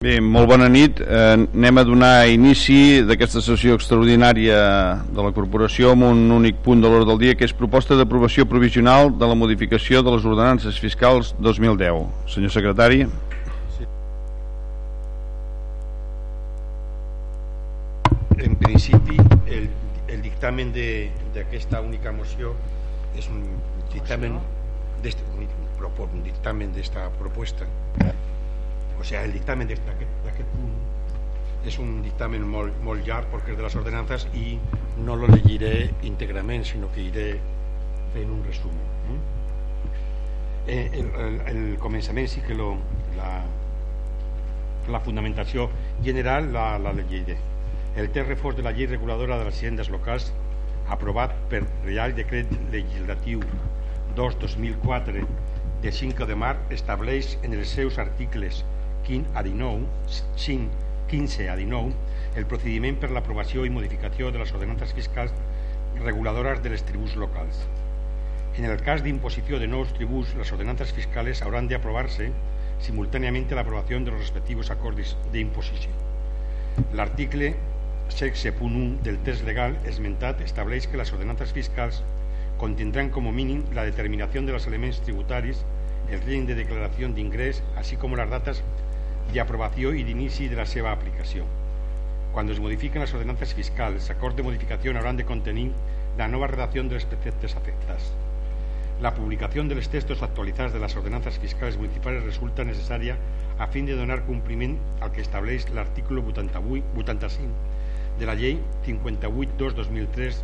Bé, molt bona nit. Eh, anem a donar inici d'aquesta sessió extraordinària de la corporació amb un únic punt de l'ordre del dia, que és proposta d'aprovació provisional de la modificació de les ordenances fiscals 2010. Senyor secretari. Sí. En principi, el, el dictamen d'aquesta única moció és un dictamen, un dictamen d'esta proposta o sea, el dictamen d'aquest punt és un dictamen molt, molt llarg perquè és de les ordenances i no lo llegiré íntegrament sinó que iré fent un resum eh, el, el, el començament sí que lo, la, la fundamentació general la, la llegiré. El text reforç de la llei reguladora de les hisendes locals aprovat per Real Decret Legislatiu 2-2004 de 5 de març estableix en els seus articles 15 a 19, 5, 15 a 19 el procediment per l'aprovació i modificació de les ordenances fiscals reguladores de les tribus locals. En el cas d'imposició de nous tributs, les ordenances fiscales hauran d'aprovar-se simultàniament a l'aprovació de los respectius acords d'imposició. L'article 16.1 del text legal esmentat estableix que les ordenances fiscals contindran com a mínim la determinació de els elements tributaris, el règim de declaració d'ingrés, així com les d'aprovació i d'inici de la seva aplicació. Quan es modifiquen les ordenances fiscals, acords de modificació hauran de contenir la nova redacció de les preceptes afectats. La publicación de los textos actualizados de las ordenanzas fiscales municipales resulta necesaria a fin de donar compliment al que estableix l'article 85 de la llei 58-2-2003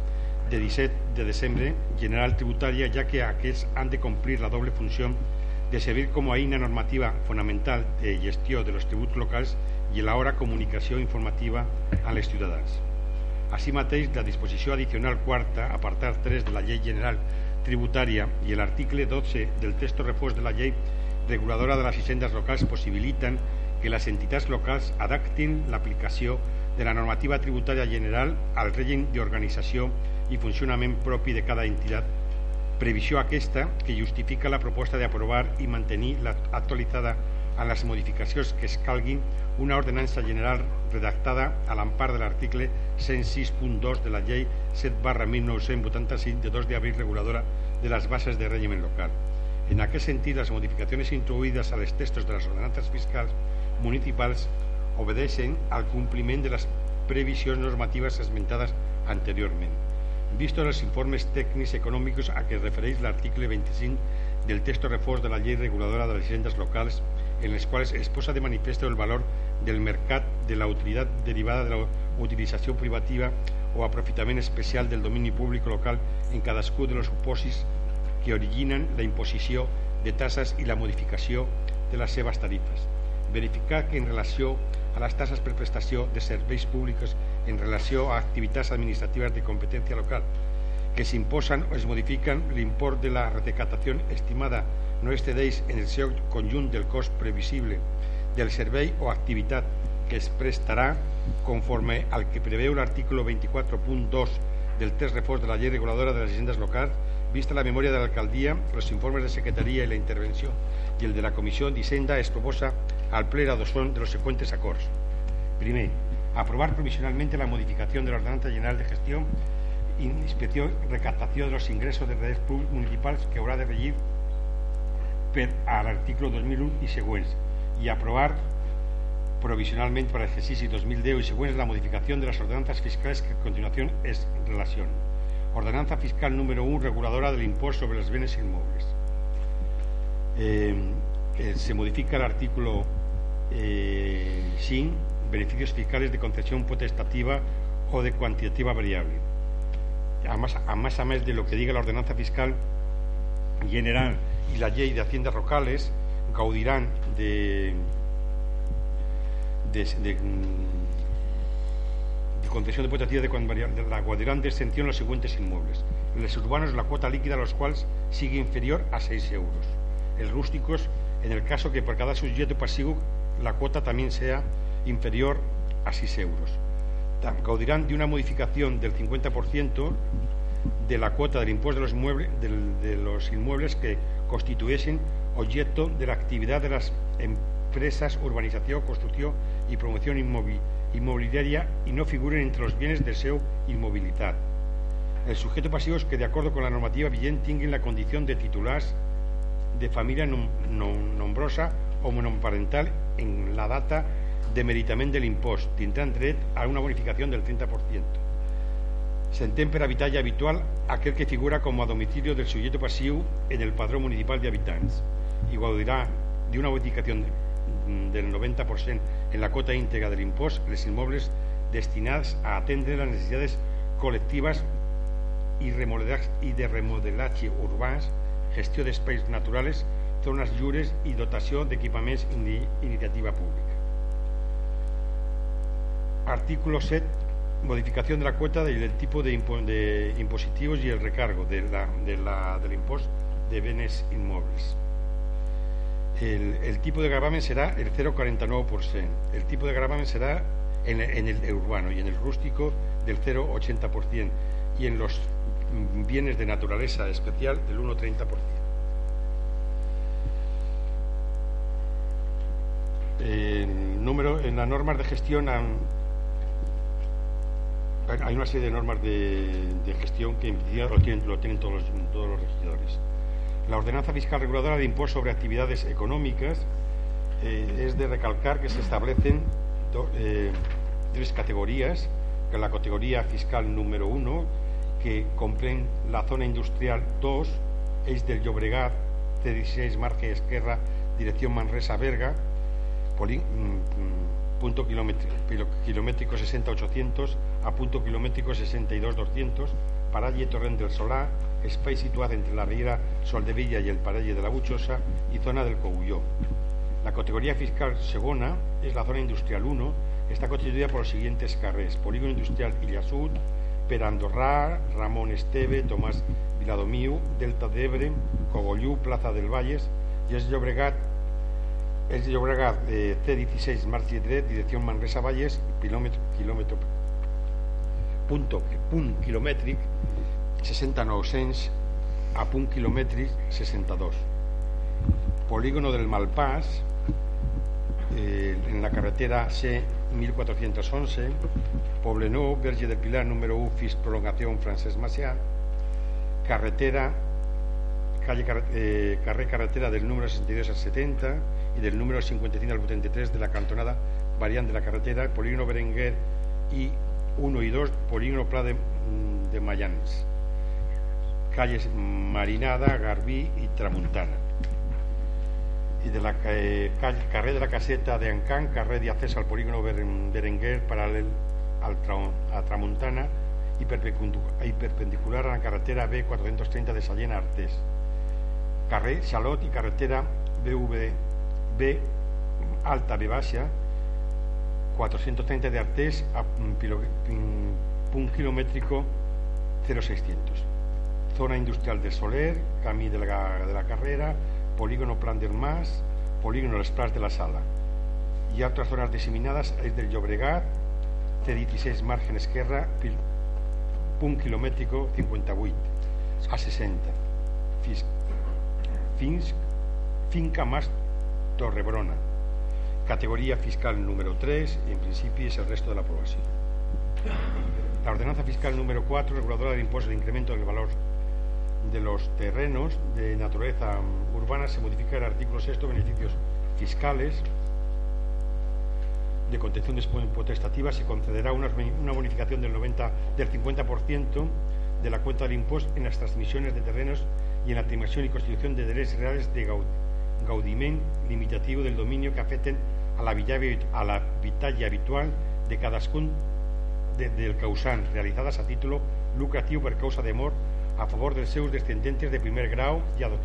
de 17 de desembre general tributària, ja que aquests han de complir la doble funció de servir com a eina normativa fonamental de gestió de los tributs locals i l'hora comunicació informativa a les ciutadans. Així mateix, la disposició addicional quarta, apartat 3 de la Llei General Tributària i l'article 12 del text reforç de la Llei Reguladora de les Hisendes Locals possibiliten que les entitats locals adaptin l'aplicació de la normativa tributària general al règim d'organització i funcionament propi de cada entitat Previsió aquesta que justifica la proposta d'aprovar i mantenir actualitzada a les modificacions que es calguin una ordenança general redactada a l'empar de l'article 106.2 de la llei 7 barra 1985 de 2 d'abril reguladora de les bases de règim local. En aquest sentit, les modificacions introduïdes a les textos de les ordenances fiscals municipals obedeixen al compliment de les previsions normatives esmentades anteriorment visto los informes técnicos económicos a que referéis el artículo 25 del texto reforç de la Ley Reguladora de las Haciendas Locales, en les quals es posa de manifiesto el valor del mercat de la utilidad derivada de la utilización privativa o aprofitament especial del domini públic local en cadascú de los supòsits que originen la imposició de tasses i la modificació de les seves tarifes. Verificar que en relació a les tasses per prestació de serveis públics en relació a activitats administratives de competència local que s'imposen o es modifiquen l'import de la recaptació estimada no excedeix en el seu conjunt del cost previsible del servei o activitat que es prestarà conforme al que preveu l'article 24.2 del text reforç de la llei reguladora de les agendes locals, vista la memòria de l'alcaldia, els informes de secretaria i la intervenció i el de la Comissió d'Hisenda es proposa al ple l'adopción de los siguientes acords. Primer, aprobar provisionalmente la modificación de la Ordenanza General de Gestión, Inspección y Recaptación de los ingresos de redes municipales que haurà de regir per a l'article 2001 i següents i aprovar provisionalment per a l'exercici 2010 i següents la modificació de les ordenances fiscals que a continuació es relacionen. Ordenanza fiscal número 1 reguladora del impuesto sobre los bienes inmuebles. Eh, se modifica el artículo eh, 5, beneficios fiscales de concesión potestativa o de cuantitativa variable. A más, a más a de lo que diga la ordenanza fiscal general y la ley de haciendas locales, gaudirán de, de, de, de concesión de potestativa de, variable, la gaudirán de exención los siguientes inmuebles. Los urbanos, la cuota líquida a los cuales sigue inferior a 6 euros. El rústicos, en el caso que por cada sujeto pasivo la cuota también sea inferior a 6 euros. Gaudirán de una modificación del 50% de la cuota del impuesto de los, inmuebles, de, los inmuebles que constituyesen objeto de la actividad de las expresas urbanización, construcción y promoción inmobiliaria y no figuren entre los bienes de seu inmovilidad. El sujeto pasivo es que, de acuerdo con la normativa vigente, tinguen la condición de titulares de familia nombrosa o monoparental en la data de meritament de l'impost, tindran dret a una bonificación del 30%. S'entén per habitatge habitual aquel que figura com a domicilio del sujeto passiu en el padró municipal de habitants i gaudirà d'una bonificació del 90% en la cota íntegra de l'impost les immobles destinats a atendre les necessitats col·lectives i, i de remodelatge urbans, gestió d'espais naturals, zones lliures i dotació d'equipaments d'iniciativa pública. Artículo 7. Modificación de la cuota del tipo de, impo de impositivos y el recargo de la, de la, del impuesto de bienes inmuebles. El, tipo de gravamen será el 0,49%. El tipo de gravamen será en, en, el urbano y en el rústico del 0,80% y en los bienes de naturaleza especial del 1,30%. El número en las normas de gestión han, hay una serie de normas de, gestión que lo tienen, todos, los, todos los regidores. La ordenanza fiscal reguladora de impuestos sobre actividades económicas eh, es de recalcar que se establecen do, eh, tres categorías, la categoría fiscal número uno, que comprende la zona industrial 2, Eix del Llobregat, C16, Marge Esquerra, dirección Manresa-Berga, mm, mm, punto kilométrico 60-800 a punto kilométrico 62-200, paralle Torrent del Solà, espai situado entre la riera Soldevilla y el paralle de la Buchosa y zona del Cogulló. La categoría fiscal segunda es la zona industrial 1, está constituida por los siguientes carrers, Polígono Industrial Illa Sud, Perandorrá, Ramón Esteve, Tomás Viladomiu, Delta de Ebre, Cogollú, Plaza del Valles y es Llobregat, es Llobregat eh, C16 Marchi dirección Manresa Valles, kilómetro, kilómetro punto, punt quilomètric 6900 a punt quilomètric 62 polígono del Malpàs eh, en la carretera C 1411 Poblenou, Verge del Pilar número 1 FIS Prolongación Francesc Macià. Carretera calle eh, carrer carretera del número 62 al 70 y del número 55 al 83 de la cantonada variante de la carretera Polígono Berenguer y 1 y 2, Polígono Pla de, mm, de Mayans, calles Marinada, Garbí y Tramuntana. Y de la eh, calle, carrer de la caseta de Ancán, carrer de acceso al polígono Berenguer, paralel al a Tramuntana y perpendicular a la carretera B430 de Sallena Artés. Carrer Chalot y carretera BV, B Alta B 430 de Artés a punto kilométrico 0600. Zona industrial de Soler, Camí de la, de la Carrera, Polígono Plan del Mas, Polígono Les Plats de la Sala. Y otras zonas diseminadas es del Llobregat, C16 Margen Esquerra, punt kilométrico 58 a 60. Fins, finca Mas Torrebrona, Categoría fiscal número 3 y en principio es el resto de la aprobación. La ordenanza fiscal número 4, reguladora del impuesto de incremento del valor de los terrenos de naturaleza urbana, se modifica el artículo 6, beneficios fiscales de contención potestativa, se concederá una, bonificación del, 90, del 50% de la cuenta del impuesto en las transmisiones de terrenos y en la estimación y constitución de derechos reales de gaudiment limitativo del dominio que afecten a l'habitatge habitual de cadascun de, del causant, realitzades a títol lucratiu per causa de mort a favor dels seus descendentes de primer grau i, adop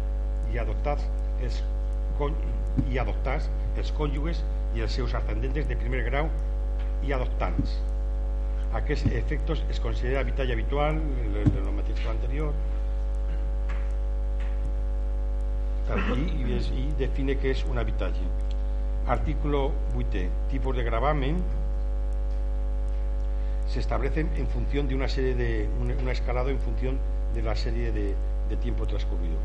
i adoptats els i adoptats els cònjuges i els seus ascendentes de primer grau i adoptants. Aquests efectes es considera habitatge habitual, el, el mateix que l'anterior, i define què és un habitatge. Artículo 8. Tipos de gravamen se establecen en función de una serie de un, escalado en función de la serie de, tiempo transcurrido.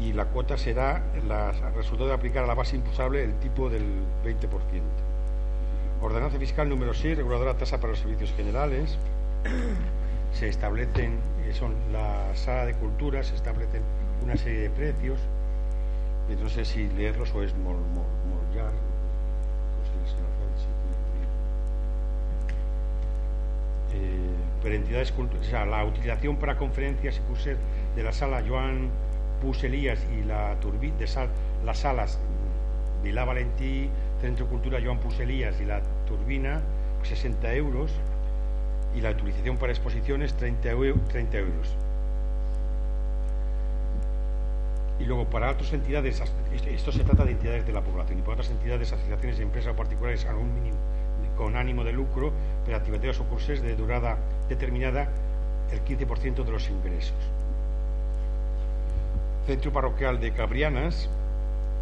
y la cuota será la, resultado de aplicar a la base impusable el tipo del 20%. Ordenanza fiscal número 6, reguladora tasa para los servicios generales. Se establecen, eh, son la sala de cultura, se establecen una serie de precios. No sé si leerlos o es mol, eh, entidades o sea, la utilización para conferencias y cursos de la sala Joan Puselías y la turbina de las salas Vilá Valentí, Centro Cultura Joan Puselías y la turbina 60 euros. Y la utilización para exposiciones 30, 30 euros. Y luego para otras entidades, esto se trata de entidades de la población, y para otras entidades, asociaciones, empresas o particulares con ánimo de lucro, pero actividades o cursos de durada determinada, el 15% de los ingresos. Centro Parroquial de Cabrianas,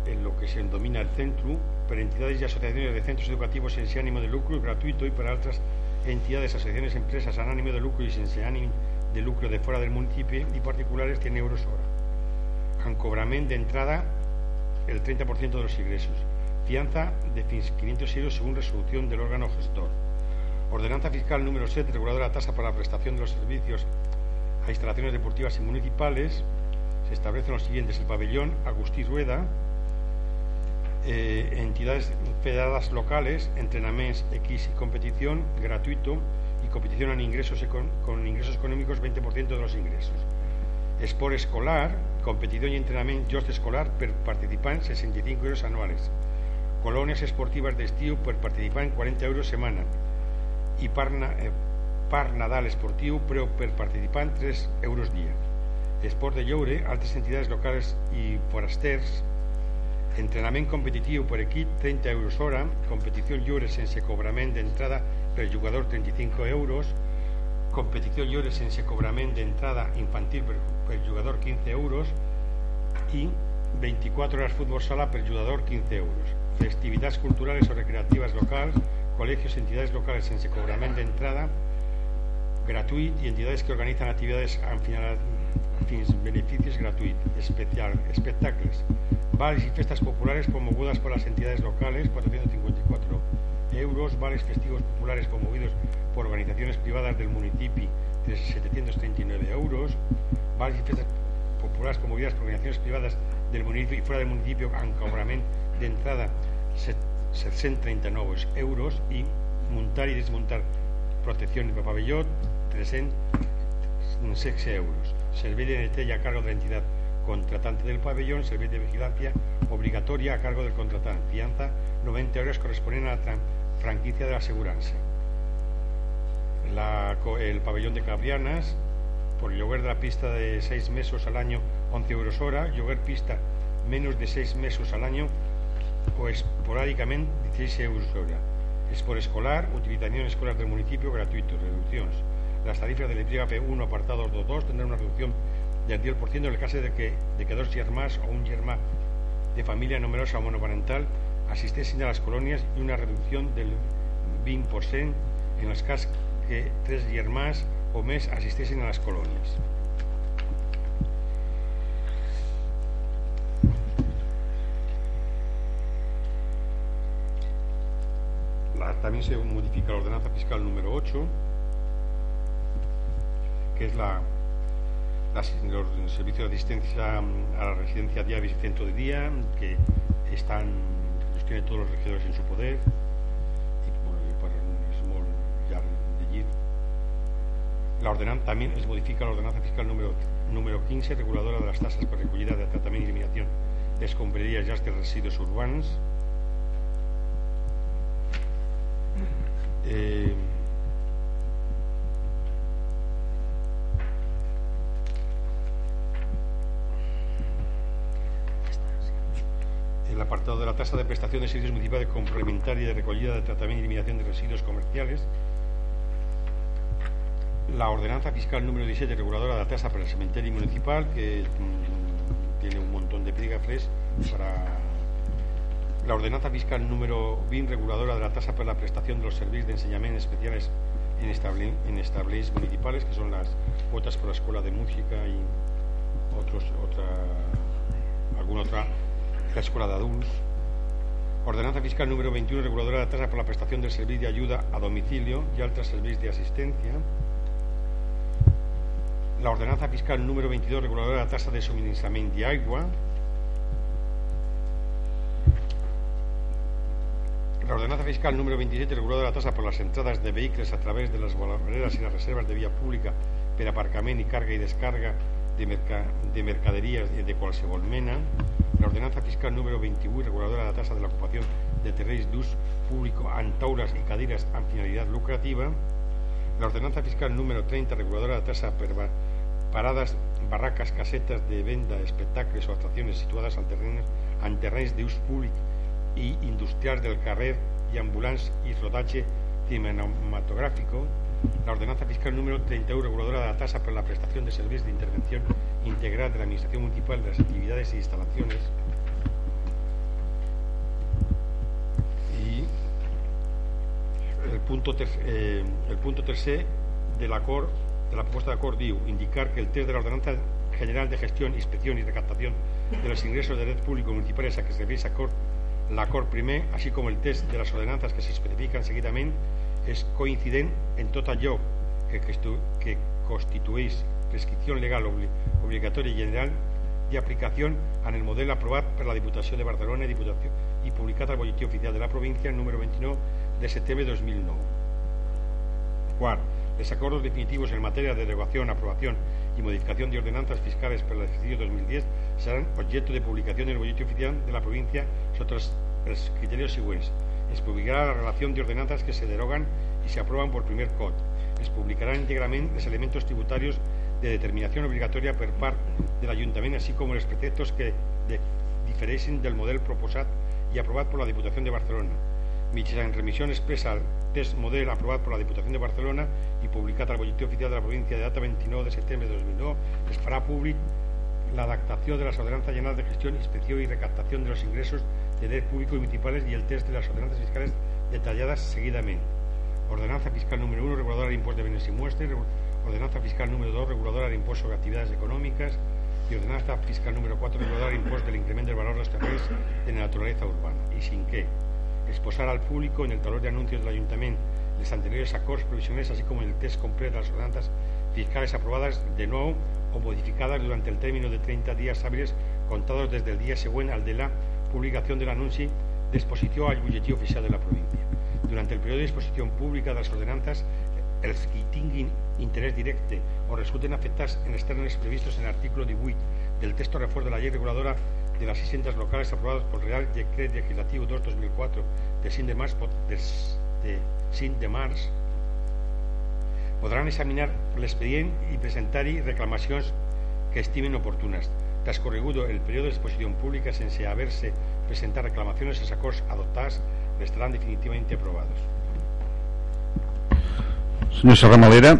en lo que se denomina el centro, para entidades y asociaciones de centros educativos sin ánimo de lucro y gratuito y para otras entidades, asociaciones, empresas sin ánimo de lucro y sin ánimo de lucro de fuera del municipio y particulares 100 euros hora. Ancobrament de entrada el 30% de los ingresos. Fianza de 500 euros según resolución del órgano gestor. Ordenanza fiscal número 7, reguladora de tasa para la prestación de los servicios a instalaciones deportivas y municipales, se establecen los siguientes: el pabellón Agustí Rueda, eh, entidades federadas locales, entrenamientos X y competición gratuito y competición en ingresos con ingresos económicos 20% de los ingresos. Sport escolar, competición y entrenamiento just escolar per participant 65 euros anuales. Colonias esportivas de estío per participant 40 euros semana. Y par, eh, par Nadal esportivo per participant 3 euros día. Esport de Lloure, altres entidades locals i forasters, entrenament competitiu per equip 30 euros hora, competició lliure sense cobrament d'entrada per jugador 35 euros, competició lliure sense cobrament d'entrada infantil per, jugador 15 euros i 24 hores futbol sala per jugador 15 euros. Festivitats culturales o recreativas locals, colegios, entidades locales sense cobrament d'entrada gratuït i entidades que organitzan activitats amb finalitat beneficios gratuitos, especial, espectáculos, vales y fiestas populares promovidas por las entidades locales, 454 euros, vales festivos populares promovidos por organizaciones privadas del municipio, 739 euros, y fiestas populares promovidas por organizaciones privadas del municipio y fuera del municipio, cobrament d'entrada 739 euros y montar y desmontar protección de pabellón 306 euros. Servicio de estrella a cargo de la entidad contratante del pabellón, servicio de vigilancia obligatoria a cargo del contratante, fianza 90 horas corresponden a la franquicia de la aseguranza. el pabellón de Cabrianas, por llover de la pista de 6 meses al año, 11 euros hora, llover pista menos de 6 meses al año o esporádicamente 16 euros hora. Es por escolar, utilización escolar del municipio gratuito, reducciones las tarifas del epígrafe 1, apartado 2, tendrán una reducción del 10% en el caso de que, de que dos yermas o un yerma de familia numerosa o monoparental asistiesen a las colonias y una reducción del 20% en los casos que tres yermas o mes asistiesen a las colonias. también se modifica la ordenanza fiscal número 8 que es la, los servicios de asistencia a la residencia diaria y centro de día, que están, tiene todos los regidores en su poder, y bueno, para es ya de La ordenanza también es modifica la ordenanza fiscal número, número 15, reguladora de las tasas para recogida de tratamiento y eliminación de escombrerías y de residuos urbanos. Eh, el apartado de la tasa de prestación de servicios municipales complementaria de recogida de tratamiento y eliminación de residuos comerciales, la ordenanza fiscal número 17 reguladora de la tasa para el cementerio municipal, que mm, tiene un montón de epígrafes para la ordenanza fiscal número 20 reguladora de la tasa para la prestación de los servicios de enseñamiento especiales en, estable, en municipales, que son las cuotas por la escuela de música y otros, otra alguna otra, la escuela de adultos. Ordenanza fiscal número 21, reguladora de tasa por la prestación del servicio de ayuda a domicilio y altres servicios de asistencia. La ordenanza fiscal número 22, reguladora de la tasa de suministramiento de agua. La ordenanza fiscal número 27, reguladora de la tasa por las entradas de vehículos a través de las barreras y las reservas de vía pública per aparcament i carga i descarga de, merca de mercaderies de qualsevol mena, l'ordenança fiscal número 28, reguladora de la tasa de l'ocupació de terrenys d'ús públic amb taules i cadires amb finalitat lucrativa, l'ordenança fiscal número 30, reguladora de la tasa per parades, barracas, casetes de venda, espectacles o atraccions situades en terrenys, en terrenys d'ús públic i industrials del carrer i ambulants i rodatge cinematográfico, la ordenanza fiscal número 31 reguladora de la tasa por la prestación de servicios de intervención integral de la Administración Municipal de las actividades e instalaciones. Y el punto, eh, el punto del acord, de la propuesta de acord diu indicar que el test de la ordenanza general de gestión, inspección y recaptación de los ingresos de red público municipales a que se refiere l'acord primer, així com el test de les ordenances que s'especifiquen seguidament és coincident en tot allò que, que constitueix prescripció legal obligatòria general d'aplicació en el model aprovat per la Diputació de Barcelona i, Diputació, i publicat al Boletí Oficial de la Província número 29 de setembre de 2009. Quart, los acuerdos definitivos en materia de derogación, aprobación y modificación de ordenanzas fiscales para el ejercicio 2010 serán objeto de publicación en el boletín oficial de la provincia sobre los criterios siguientes es publicarà la relació de ordenanzas que se derogan y se aprueban por primer cot. Es publicarán íntegrament els elementos tributarios de determinación obligatoria per part de l'Ajuntament, així com els preceptos que de, del model proposat i aprovat per la Diputació de Barcelona. Mitjançant remissió expressa al test model aprovat per la Diputació de Barcelona i publicat al Boletí Oficial de la Província de data 29 de setembre de 2009, es farà la adaptación de las ordenanzas generales de gestión, inspección y recaptación de los ingresos de derecho público y municipales y el test de las ordenanzas fiscales detalladas seguidamente. Ordenanza fiscal número 1, reguladora de impuestos de bienes y muestres. Ordenanza fiscal número 2, reguladora de impuestos sobre actividades económicas. Y ordenanza fiscal número 4, reguladora de impuestos del incremento del valor de los terrenos de naturaleza urbana. Y sin que exposar al público en el tablero de anuncios del Ayuntamiento los anteriores acuerdos provisionales, así como en el test completo de las ordenanzas fiscales aprobadas de nuevo o modificadas durante el término de 30 días hábiles contados desde el día siguiente al de la publicación del anunci d'exposició al butlletí oficial de la província. Durant el període d'exposició pública de les ordenances, els que tinguin interès directe o resulten afectats en els termes previstos en l'article 18 del texto reforç de la llei reguladora de las hisendas locales aprovados por Real Decret Legislativo 2-2004 de 5 de març, de 5 de març podran examinar presentar-hi reclamacions que estimen oportunes. Trascorregudo el periodo de exposición pública sense haberse presentar reclamaciones, els acords adoptats estarán definitivamente aprobados. Senyor Serramalera.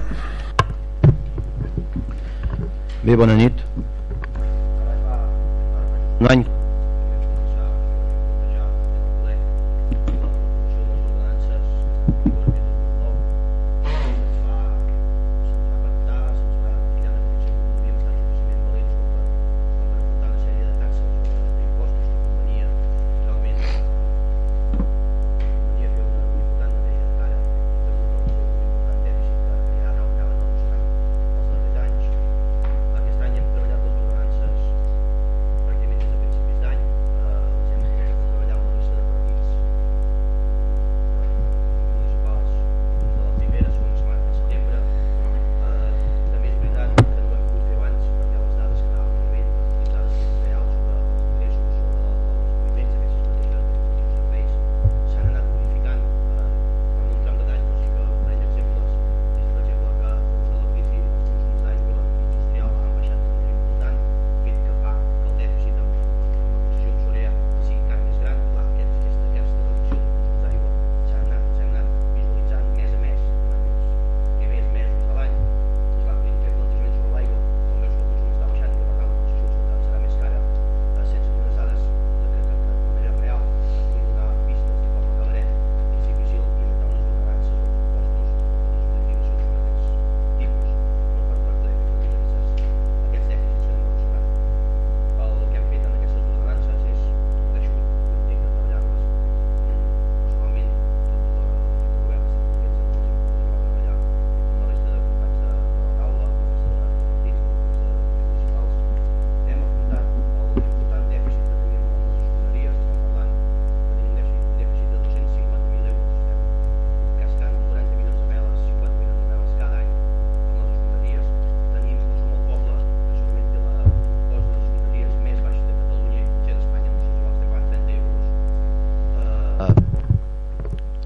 Bé, bona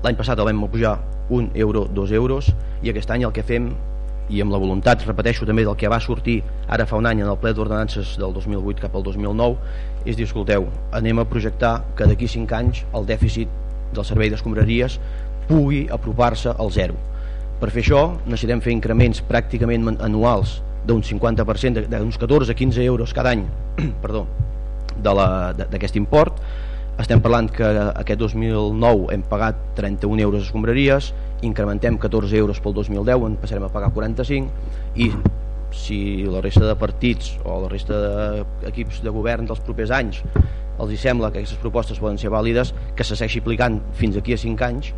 l'any passat el vam pujar un euro, dos euros i aquest any el que fem i amb la voluntat, repeteixo també del que va sortir ara fa un any en el ple d'ordenances del 2008 cap al 2009 és dir, escolteu, anem a projectar que d'aquí 5 anys el dèficit del servei d'escombraries pugui apropar-se al zero. Per fer això necessitem fer increments pràcticament anuals d'un 50%, d'uns 14-15 euros cada any perdó, d'aquest import estem parlant que aquest 2009 hem pagat 31 euros a escombraries incrementem 14 euros pel 2010 en passarem a pagar 45 i si la resta de partits o la resta d'equips de govern dels propers anys els hi sembla que aquestes propostes poden ser vàlides que se segueixi aplicant fins aquí a 5 anys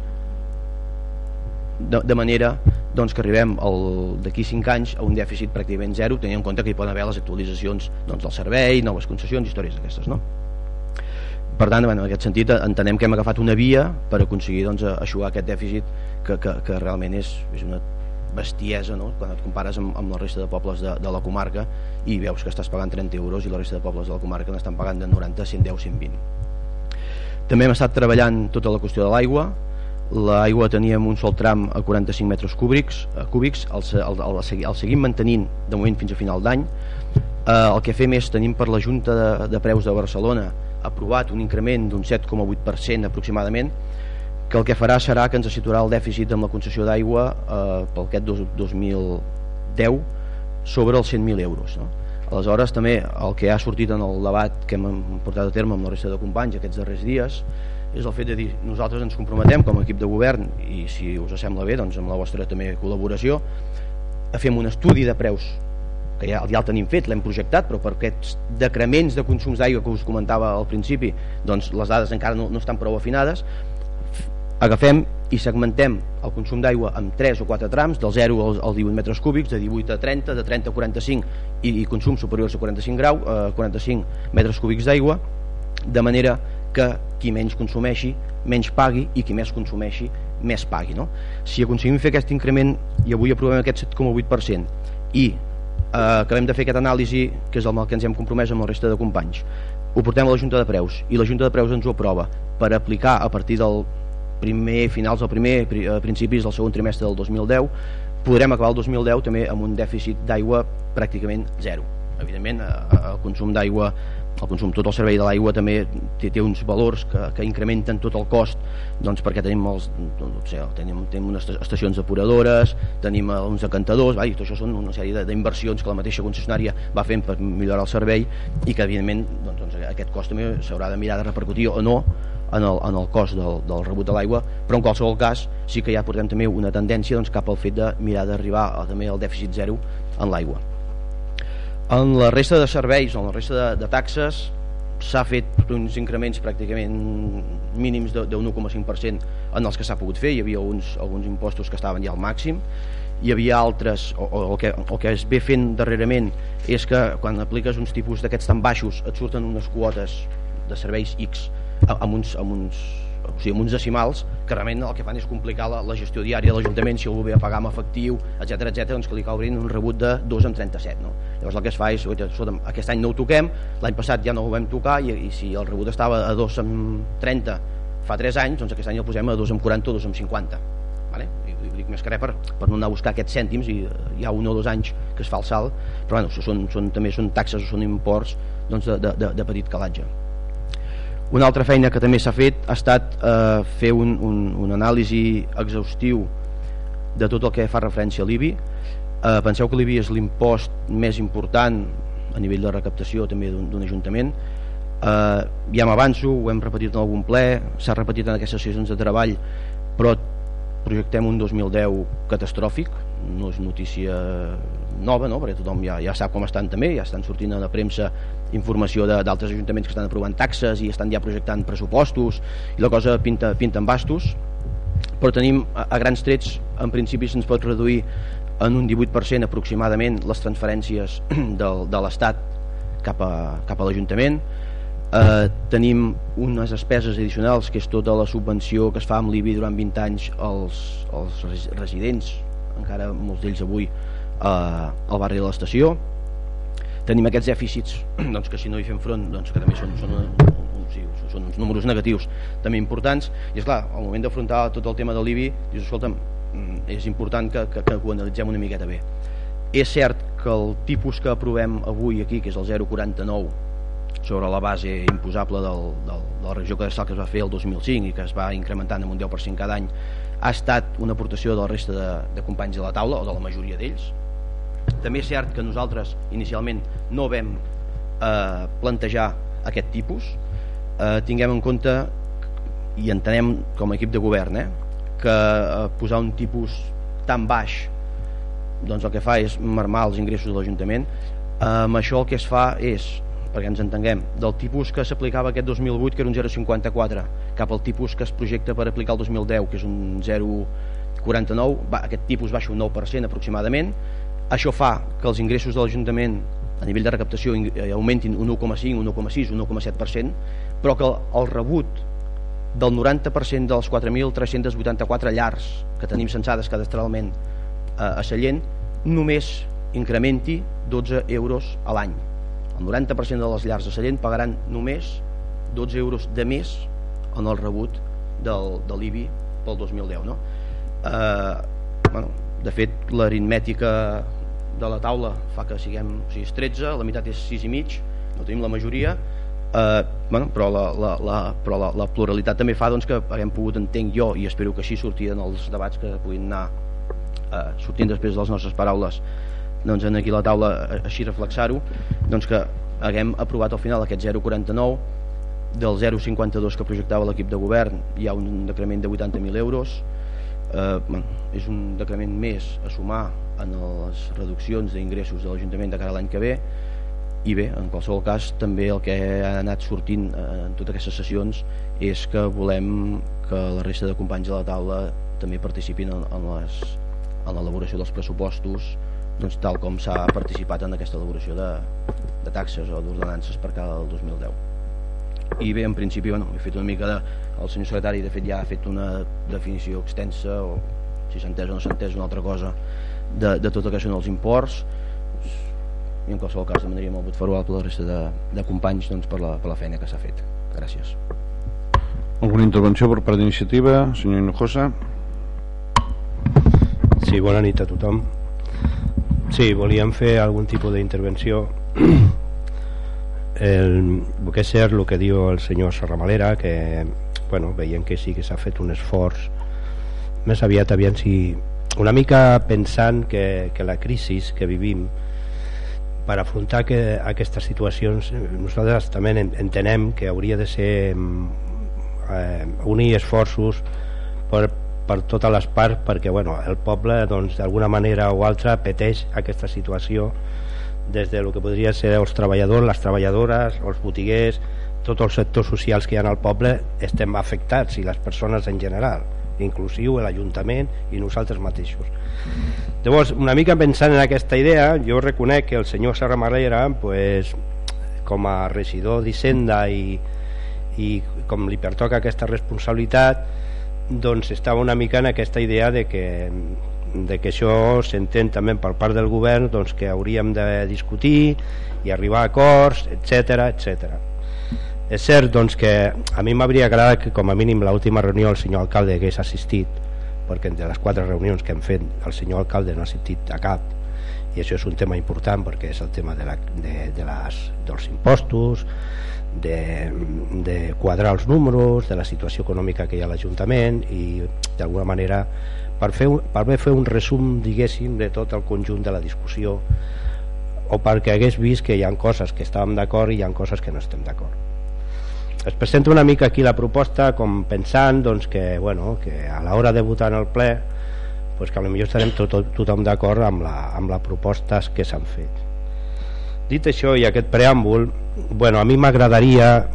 de, de manera doncs, que arribem d'aquí 5 anys a un dèficit pràcticament zero tenint en compte que hi poden haver les actualitzacions doncs, del servei, noves concessions, històries d'aquestes no? Per tant, bueno, en aquest sentit entenem que hem agafat una via per aconseguir doncs, aixugar aquest dèficit que, que, que realment és, és una bestiesa no? quan et compares amb, amb la resta de pobles de, de la comarca i veus que estàs pagant 30 euros i la resta de pobles de la comarca n'estan pagant de 90, 110, 120 també hem estat treballant tota la qüestió de l'aigua. L'aigua teníem un sol tram a 45 metres cúbics, eh, cúbics el, el, el, el seguim mantenint de moment fins a final d'any. Eh, el que fem és tenim per la Junta de, de Preus de Barcelona aprovat un increment d'un 7,8% aproximadament que el que farà serà que ens situarà el dèficit amb la concessió d'aigua eh, pel aquest dos, 2010 sobre els 100.000 euros no? aleshores també el que ha sortit en el debat que hem portat a terme amb la resta de companys aquests darrers dies és el fet de dir nosaltres ens comprometem com a equip de govern i si us sembla bé doncs amb la vostra també col·laboració a fer un estudi de preus que ja, ja el tenim fet, l'hem projectat, però per aquests decrements de consums d'aigua que us comentava al principi, doncs les dades encara no, no estan prou afinades, agafem i segmentem el consum d'aigua amb 3 o 4 trams, del 0 als, 18 metres cúbics, de 18 a 30, de 30 a 45 i, i consums superiors a 45 grau, eh, 45 metres cúbics d'aigua, de manera que qui menys consumeixi menys pagui i qui més consumeixi més pagui. No? Si aconseguim fer aquest increment i avui aprovem aquest 7,8% i eh, acabem de fer aquest anàlisi que és el que ens hem compromès amb la resta de companys. Ho portem a la Junta de Preus i la Junta de Preus ens ho aprova per aplicar a partir del primer finals del primer a principis del segon trimestre del 2010 podrem acabar el 2010 també amb un dèficit d'aigua pràcticament zero. Evidentment eh, el consum d'aigua el consum, tot el servei de l'aigua també té, té uns valors que, que incrementen tot el cost doncs perquè tenim els, no sé, tenim, tenim unes estacions depuradores tenim uns decantadors va, i tot això són una sèrie d'inversions que la mateixa concessionària va fent per millorar el servei i que evidentment doncs, doncs, aquest cost també s'haurà de mirar de repercutir o no en el, en el cost del, del rebut de l'aigua però en qualsevol cas sí que ja portem també una tendència doncs, cap al fet de mirar d'arribar també al dèficit zero en l'aigua en la resta de serveis en la resta de, de taxes s'ha fet uns increments pràcticament mínims d'un 1,5% en els que s'ha pogut fer, hi havia uns, alguns impostos que estaven ja al màxim hi havia altres, o, o el, que, el que es ve fent darrerament és que quan apliques uns tipus d'aquests tan baixos et surten unes quotes de serveis X amb uns, amb uns o sigui, amb uns decimals que realment el que fan és complicar la, la gestió diària de l'Ajuntament si algú ve a pagar amb efectiu, etc etc, doncs que li cobrin un rebut de 2 amb 37. No? Llavors el que es fa és, escolta, aquest any no ho toquem, l'any passat ja no ho vam tocar i, i si el rebut estava a 2 amb 30 fa 3 anys, doncs aquest any el posem a 2 amb 40 o 2 amb 50. Vale? I, i dic més que res per, per no anar a buscar aquests cèntims i hi ha un o dos anys que es fa el salt, però bueno, són, són, també són taxes o són imports doncs, de, de, de petit calatge. Una altra feina que també s'ha fet ha estat eh, fer un, un, un anàlisi exhaustiu de tot el que fa referència a l'IBI. Eh, penseu que l'IBI és l'impost més important a nivell de recaptació també d'un ajuntament. Eh, ja m'avanço, ho hem repetit en algun ple, s'ha repetit en aquestes sessions de treball, però projectem un 2010 catastròfic, no és notícia nova, no? perquè tothom ja, ja sap com estan també, ja estan sortint a la premsa informació d'altres ajuntaments que estan aprovant taxes i estan ja projectant pressupostos i la cosa pinta, pinta en bastos però tenim a, a grans trets en principi se'ns pot reduir en un 18% aproximadament les transferències del, de l'Estat cap a, cap a l'Ajuntament. Eh, tenim unes despeses addicionals que és tota la subvenció que es fa amb l'IBI durant 20 anys als, als residents. Encara molts d'ells avui eh, al barri de l'estació. Tenim aquests dèficits doncs, que si no hi fem front doncs, que també són, són sí, són uns números negatius també importants. I és clar, al moment d'afrontar tot el tema de l'IBI dius, escolta'm, és important que, que, que ho analitzem una miqueta bé. És cert que el tipus que aprovem avui aquí, que és el 0,49 sobre la base imposable del, del, de la regió cadastral que es va fer el 2005 i que es va incrementant en un 10% cada any ha estat una aportació de la resta de, de companys de la taula o de la majoria d'ells. També és cert que nosaltres inicialment no vam eh, plantejar aquest tipus. Eh, tinguem en compte i entenem com a equip de govern eh, que eh, posar un tipus tan baix doncs el que fa és marmar els ingressos de l'Ajuntament amb això el que es fa és perquè ens entenguem, del tipus que s'aplicava aquest 2008, que era un 0,54, cap al tipus que es projecta per aplicar el 2010, que és un 0,49, aquest tipus baixa un 9% aproximadament. Això fa que els ingressos de l'Ajuntament a nivell de recaptació eh, augmentin un 1,5, un 1,6, un 1,7%, però que el rebut del 90% dels 4.384 llars que tenim censades cadastralment a Sallent només incrementi 12 euros a l'any el 90% de les llars de Sallent pagaran només 12 euros de més en el rebut del, de l'IBI pel 2010 no? eh, bueno, de fet l'aritmètica de la taula fa que siguem o sigui, 13, la meitat és 6 i mig no tenim la majoria eh, bueno, però, la, la, la, però la, la pluralitat també fa doncs, que haguem pogut, entenc jo i espero que així surti en els debats que puguin anar eh, sortint després de les nostres paraules doncs en aquí la taula així reflexar-ho doncs que haguem aprovat al final aquest 0,49 del 0,52 que projectava l'equip de govern hi ha un decrement de 80.000 euros. Eh, bueno, és un decrement més a sumar en les reduccions d'ingressos de l'Ajuntament de cara a l'any que ve i bé, en qualsevol cas també el que ha anat sortint en totes aquestes sessions és que volem que la resta de companys de la taula també participin en, en l'elaboració dels pressupostos doncs, tal com s'ha participat en aquesta elaboració de, de taxes o d'ordenances per cada del 2010 i bé, en principi, bueno, he fet una mica de, el senyor secretari de fet ja ha fet una definició extensa o si s'ha entès o no s'ha entès una altra cosa de, de tot el que són els imports i en qualsevol cas demanaria molt vot favorable per la resta de, de companys doncs, per, la, per la feina que s'ha fet. Gràcies. Alguna intervenció per part d'iniciativa senyor Hinojosa? Sí, bona nit a tothom. Sí, volíem fer algun tipus d'intervenció. El, que és cert el que diu el senyor Serramalera que bueno, veiem que sí que s'ha fet un esforç. Més aviat aviam si una mica pensant que, que la crisi que vivim per afrontar que aquestes situacions nosaltres també entenem que hauria de ser eh, unir esforços per per totes les parts perquè bueno, el poble doncs, d'alguna manera o altra peteix aquesta situació des de lo que podria ser els treballadors, les treballadores, els botiguers, tots els sectors socials que hi ha al poble estem afectats i les persones en general inclusiu l'Ajuntament i nosaltres mateixos llavors una mica pensant en aquesta idea jo reconec que el senyor Serra Marrera pues, com a regidor d'Hisenda i, i com li pertoca aquesta responsabilitat doncs estava una mica en aquesta idea de que, de que això s'entén també per part del govern doncs, que hauríem de discutir i arribar a acords, etc etc. És cert doncs, que a mi m'hauria agradat que com a mínim l'última reunió el senyor alcalde hagués assistit perquè de les quatre reunions que hem fet el senyor alcalde no ha assistit a cap. I això és un tema important perquè és el tema de, la, de, de les, dels impostos de, de quadrar els números, de la situació econòmica que hi ha a l'Ajuntament i d'alguna manera per fer, per fer un resum diguéssim de tot el conjunt de la discussió o perquè hagués vist que hi ha coses que estàvem d'acord i hi ha coses que no estem d'acord es presenta una mica aquí la proposta com pensant doncs, que, bueno, que a l'hora de votar en el ple pues que potser estarem tot, tot, tothom d'acord amb, la, amb les propostes que s'han fet dit això i aquest preàmbul bueno, a mi m'agradaria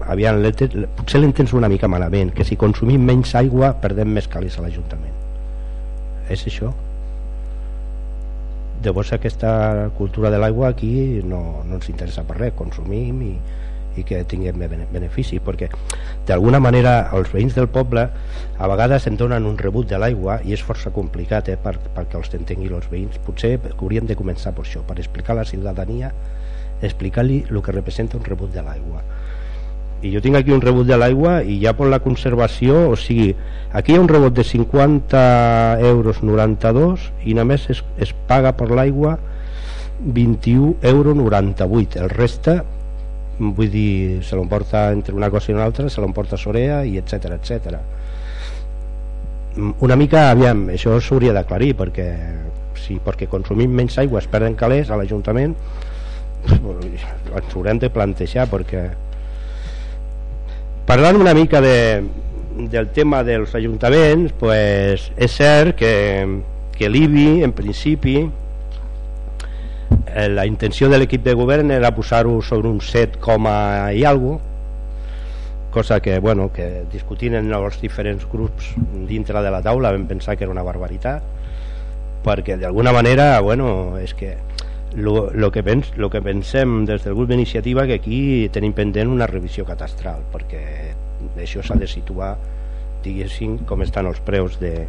potser l'entens una mica malament que si consumim menys aigua perdem més calés a l'Ajuntament és això? llavors aquesta cultura de l'aigua aquí no, no ens interessa per res consumim i, i que tinguem benefici perquè d'alguna manera els veïns del poble a vegades en donen un rebut de l'aigua i és força complicat eh, per, perquè els entenguin els veïns. Potser hauríem de començar per això per explicar a la ciutadania explicar-li el que representa un rebut de l'aigua. I jo tinc aquí un rebut de l'aigua i ja per la conservació o sigui, aquí hi ha un rebut de 50 euros 92 i només es, es paga per l'aigua 21 euros 98 el reste vull dir, se l'emporta entre una cosa i una altra se l'emporta Sorea i etc etc una mica, aviam, això s'hauria d'aclarir perquè si perquè consumim menys aigua es perden calés a l'Ajuntament ens haurem de plantejar perquè parlant una mica de, del tema dels ajuntaments pues, és cert que, que l'IBI en principi la intenció de l'equip de govern era posar-ho sobre un 7, i algo cosa que, bueno, que discutint en els diferents grups dintre de la taula vam pensar que era una barbaritat perquè d'alguna manera bueno, és que lo, que pens, lo que pensem des del grup d'iniciativa que aquí tenim pendent una revisió catastral perquè això s'ha de situar diguéssim com estan els preus de,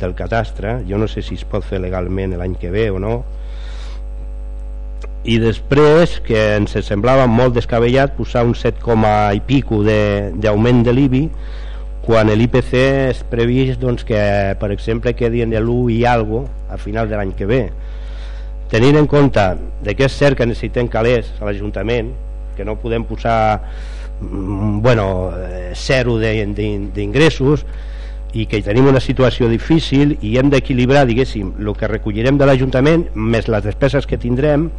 del catastre jo no sé si es pot fer legalment l'any que ve o no i després que ens semblava molt descabellat posar un 7, i pico d'augment de, de l'IBI quan l'IPC és previst doncs, que per exemple quedi en l'1 i algo a final de l'any que ve. Tenint en compte de que és cert que necessitem calés a l'Ajuntament que no podem posar mm, bueno, eh, zero d'ingressos i que tenim una situació difícil i hem d'equilibrar diguéssim el que recollirem de l'Ajuntament més les despeses que tindrem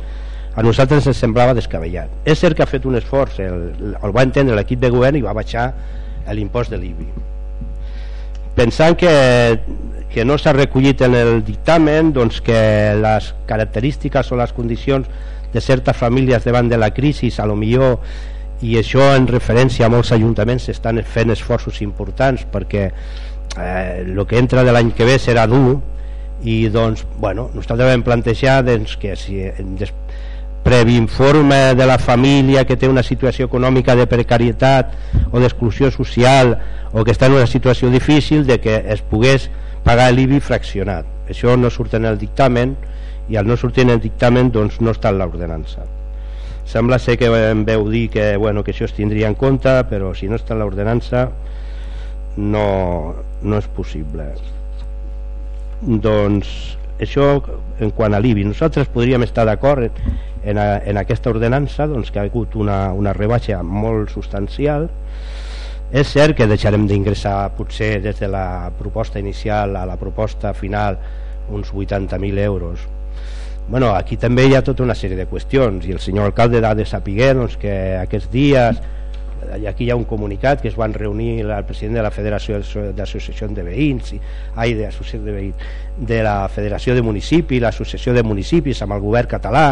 a nosaltres ens semblava descabellat. És cert que ha fet un esforç el, el va entendre l'equip de govern i va baixar l'impost de l'IBI. Pensant que que no s'ha recollit en el dictamen doncs que les característiques o les condicions de certes famílies davant de la crisi a lo millor i això en referència a molts ajuntaments estan fent esforços importants perquè eh, el que entra de l'any que ve serà dur i doncs, bueno, nosaltres vam plantejar doncs, que si des, previ informe de la família que té una situació econòmica de precarietat o d'exclusió social o que està en una situació difícil de que es pogués pagar l'IBI fraccionat. Això no surt en el dictamen i al no sortir en el dictamen doncs no està en l'ordenança. Sembla ser que em veu dir que, bueno, que això es tindria en compte però si no està en l'ordenança no, no és possible. Doncs això en quant a l'IBI nosaltres podríem estar d'acord en, en aquesta ordenança doncs, que ha hagut una, una rebaixa molt substancial. És cert que deixarem d'ingressar potser des de la proposta inicial a la proposta final uns 80.000 euros. Bueno, aquí també hi ha tota una sèrie de qüestions i el senyor alcalde ha de saber doncs, que aquests dies i aquí hi ha un comunicat que es van reunir el president de la Federació d'Associació de Veïns ai, de, de, Veïns, de la Federació de Municipis l'Associació de Municipis amb el govern català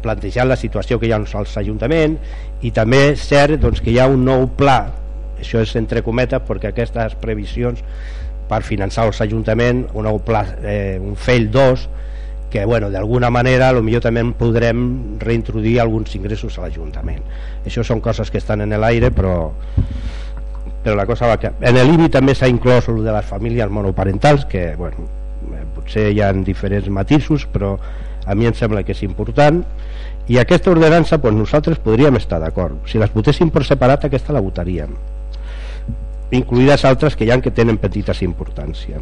plantejant la situació que hi ha als ajuntaments i també és cert doncs, que hi ha un nou pla això és entre cometes perquè aquestes previsions per finançar els ajuntaments un, pla, eh, un fell 2 que bueno, d'alguna manera millor també podrem reintroduir alguns ingressos a l'Ajuntament. Això són coses que estan en l'aire però però la cosa va que... en l'IBI també s'ha inclòs el de les famílies monoparentals que bueno, eh, potser hi ha diferents matisos però a mi em sembla que és important. I aquesta ordenança doncs nosaltres podríem estar d'acord. Si les votéssim per separat aquesta la votaríem. Incluïdes altres que hi ha que tenen petites importància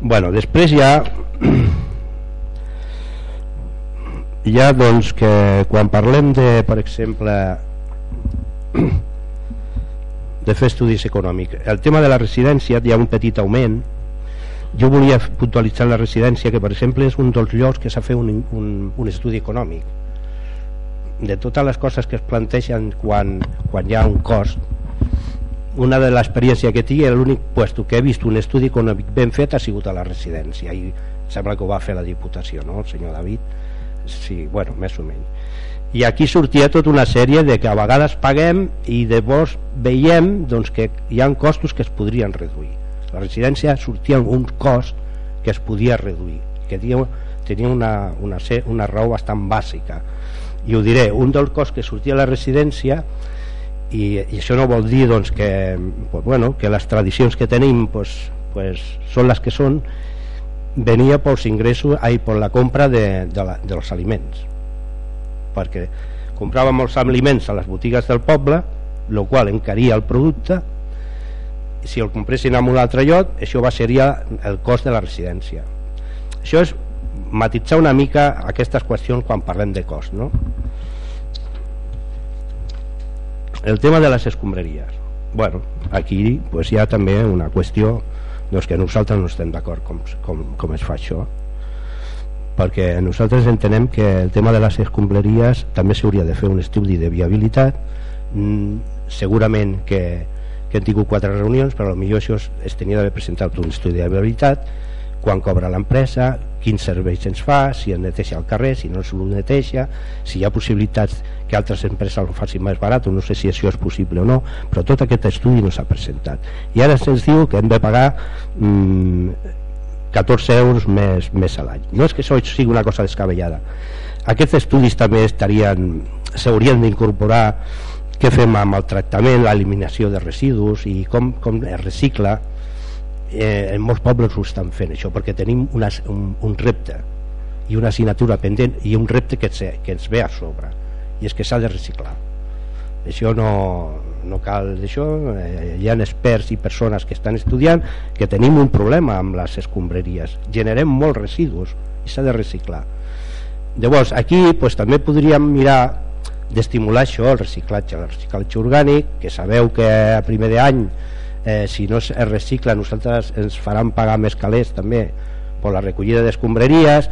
bueno, després ja ja doncs que quan parlem de per exemple de fer estudis econòmics el tema de la residència hi ha un petit augment. Jo volia puntualitzar la residència que per exemple és un dels llocs que s'ha fet un, un, un estudi econòmic. De totes les coses que es plantegen quan, quan hi ha un cost una de l'experiència que tinc l'únic puesto que he vist un estudi econòmic ben fet ha sigut a la residència. I sembla que ho va fer la Diputació no? el senyor David? Sí, bueno, més o menys. I aquí sortia tota una sèrie de que a vegades paguem i llavors veiem doncs, que hi han costos que es podrien reduir. La residència sortia un cost que es podia reduir que tenia, una, una, una raó bastant bàsica. I ho diré, un dels costs que sortia a la residència i, i això no vol dir doncs, que, pues, bueno, que les tradicions que tenim pues, pues, són les que són. Venia pels ingressos ai, per la compra de, de, la, dels aliments. Perquè compràvem els aliments a les botigues del poble el qual encaria el producte. Si el compressin en un altre lloc això va seria el cost de la residència. Això és matitzar una mica aquestes qüestions quan parlem de cost no? El tema de les escombraries. Bueno, aquí pues, hi ha també una qüestió doncs que nosaltres no estem d'acord com, com, com es fa això perquè nosaltres entenem que el tema de les escombraries també s'hauria de fer un estudi de viabilitat. Mm, segurament que, que hem tingut quatre reunions però potser això es, es tenia d'haver presentat un estudi de viabilitat. Quan cobra l'empresa, quins serveis ens fa, si es neteja el carrer, si no es neteja, si hi ha possibilitats que altres empreses ho facin més barat, no sé si això és possible o no, però tot aquest estudi no s'ha presentat. I ara se'ns diu que hem de pagar mmm, 14 euros més, més a l'any. No és que això sigui una cosa descabellada. Aquests estudis també estarien s'haurien d'incorporar què fem amb el tractament, l'eliminació de residus i com, com es recicla eh, en molts pobles ho estan fent això perquè tenim una, un, un repte i una assignatura pendent i un repte que, ens, que ens ve a sobre i és que s'ha de reciclar. Això no, no cal d'això eh, hi ha experts i persones que estan estudiant que tenim un problema amb les escombreries generem molts residus i s'ha de reciclar. Llavors aquí pues, també podríem mirar d'estimular això, el reciclatge el reciclatge orgànic que sabeu que a primer d'any eh, si no es recicla nosaltres ens faran pagar més calés també per la recollida d'escombreries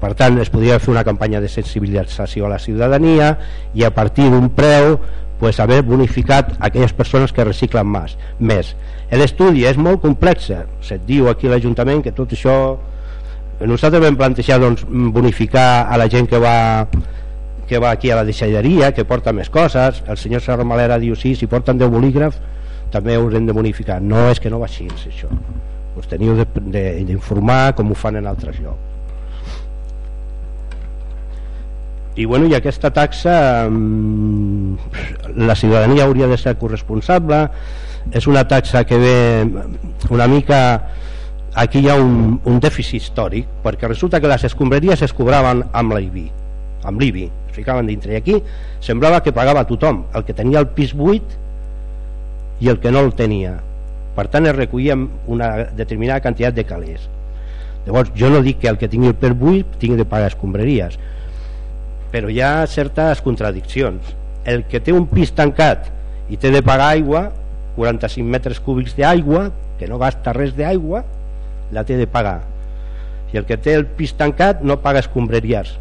per tant es podria fer una campanya de sensibilització a la ciutadania i a partir d'un preu pues, haver bonificat aquelles persones que reciclen més. més. L'estudi és molt complex, se't diu aquí a l'Ajuntament que tot això nosaltres vam plantejar doncs, bonificar a la gent que va que va aquí a la deixalleria, que porta més coses, el senyor Serra Malera diu sí, si porten 10 bolígrafs també haurem de bonificar no és que no va així això us teniu d'informar com ho fan en altres llocs i bueno i aquesta taxa la ciutadania hauria de ser corresponsable. És una taxa que ve una mica aquí hi ha un, un dèficit històric perquè resulta que les escombreries es cobraven amb l'IBI amb l'IBI, es ficaven dintre. I aquí semblava que pagava tothom el que tenia el pis buit i el que no el tenia. Per tant es recollia una determinada quantitat de calés. Llavors jo no dic que el que tingui el per buit tingui de pagar escombreries però hi ha certes contradiccions. El que té un pis tancat i té de pagar aigua 45 metres cúbics d'aigua que no gasta res d'aigua la té de pagar. I el que té el pis tancat no paga escombreries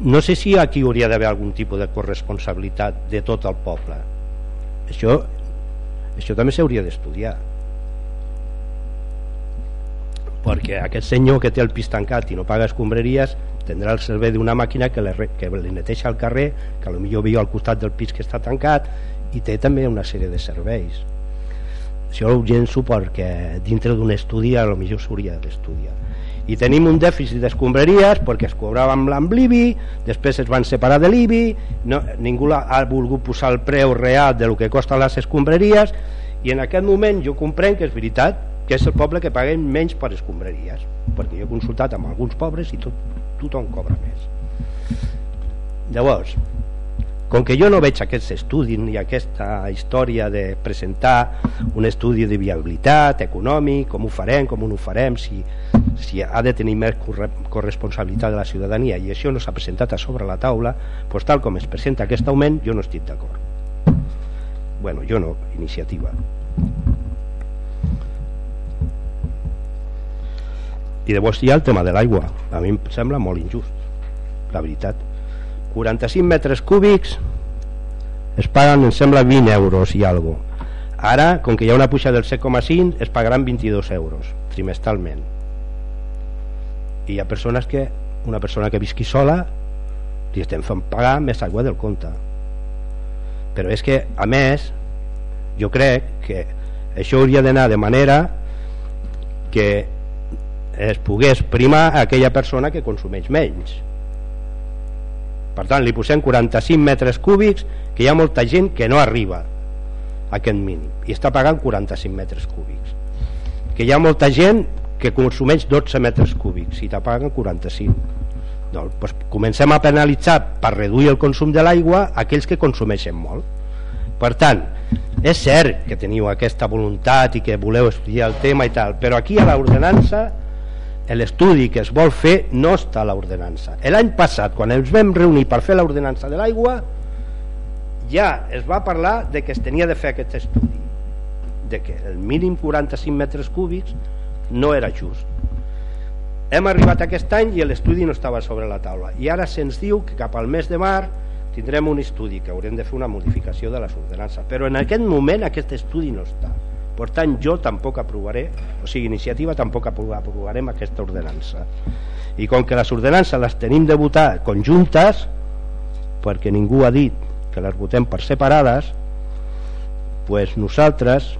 no sé si aquí hauria d'haver algun tipus de corresponsabilitat de tot el poble. Això això també s'hauria d'estudiar. Perquè aquest senyor que té el pis tancat i no paga escombreries tindrà el servei d'una màquina que, li, que li neteja el carrer que potser viu al costat del pis que està tancat i té també una sèrie de serveis. Això ho llenço perquè dintre d'un estudi a lo millor s'hauria d'estudiar. I tenim un dèficit d'escombreries perquè es cobrava amb l'IBI després es van separar de l'IBI no, ningú ha volgut posar el preu real de lo que costen les escombreries i en aquest moment jo comprenc que és veritat que és el poble que paguem menys per escombreries perquè jo he consultat amb alguns pobres i tot, tothom cobra més llavors com que jo no veig aquests estudis ni aquesta història de presentar un estudi de viabilitat econòmic, com ho farem, com no ho farem, si, si ha de tenir més corresponsabilitat de la ciutadania i això no s'ha presentat a sobre la taula, doncs tal com es presenta aquest augment, jo no estic d'acord. Bueno, jo no, iniciativa. I llavors hi ha el tema de l'aigua. A mi em sembla molt injust, la veritat 45 metres cúbics es paguen, em sembla, 20 euros i algo. Ara, com que hi ha una puja del 7,5, es pagaran 22 euros trimestralment. I hi ha persones que, una persona que visqui sola, li estem fent pagar més aigua del compte. Però és que, a més, jo crec que això hauria d'anar de manera que es pogués primar a aquella persona que consumeix menys. Per tant li posem 45 metres cúbics que hi ha molta gent que no arriba a aquest mínim i està pagant 45 metres cúbics. Que hi ha molta gent que consumeix 12 metres cúbics i te paguen 45 doncs, doncs comencem a penalitzar per reduir el consum de l'aigua aquells que consumeixen molt. Per tant, és cert que teniu aquesta voluntat i que voleu estudiar el tema i tal, però aquí a l'ordenança l'estudi que es vol fer no està a l'ordenança. L'any passat, quan ens vam reunir per fer l'ordenança de l'aigua, ja es va parlar de que es tenia de fer aquest estudi, de que el mínim 45 metres cúbics no era just. Hem arribat aquest any i l'estudi no estava sobre la taula. I ara se'ns diu que cap al mes de març tindrem un estudi, que haurem de fer una modificació de les ordenances. Però en aquest moment aquest estudi no està. Per tant, jo tampoc aprovaré, o sigui, iniciativa tampoc aprovarem aquesta ordenança. I com que les ordenances les tenim de votar conjuntes, perquè ningú ha dit que les votem per separades, pues nosaltres,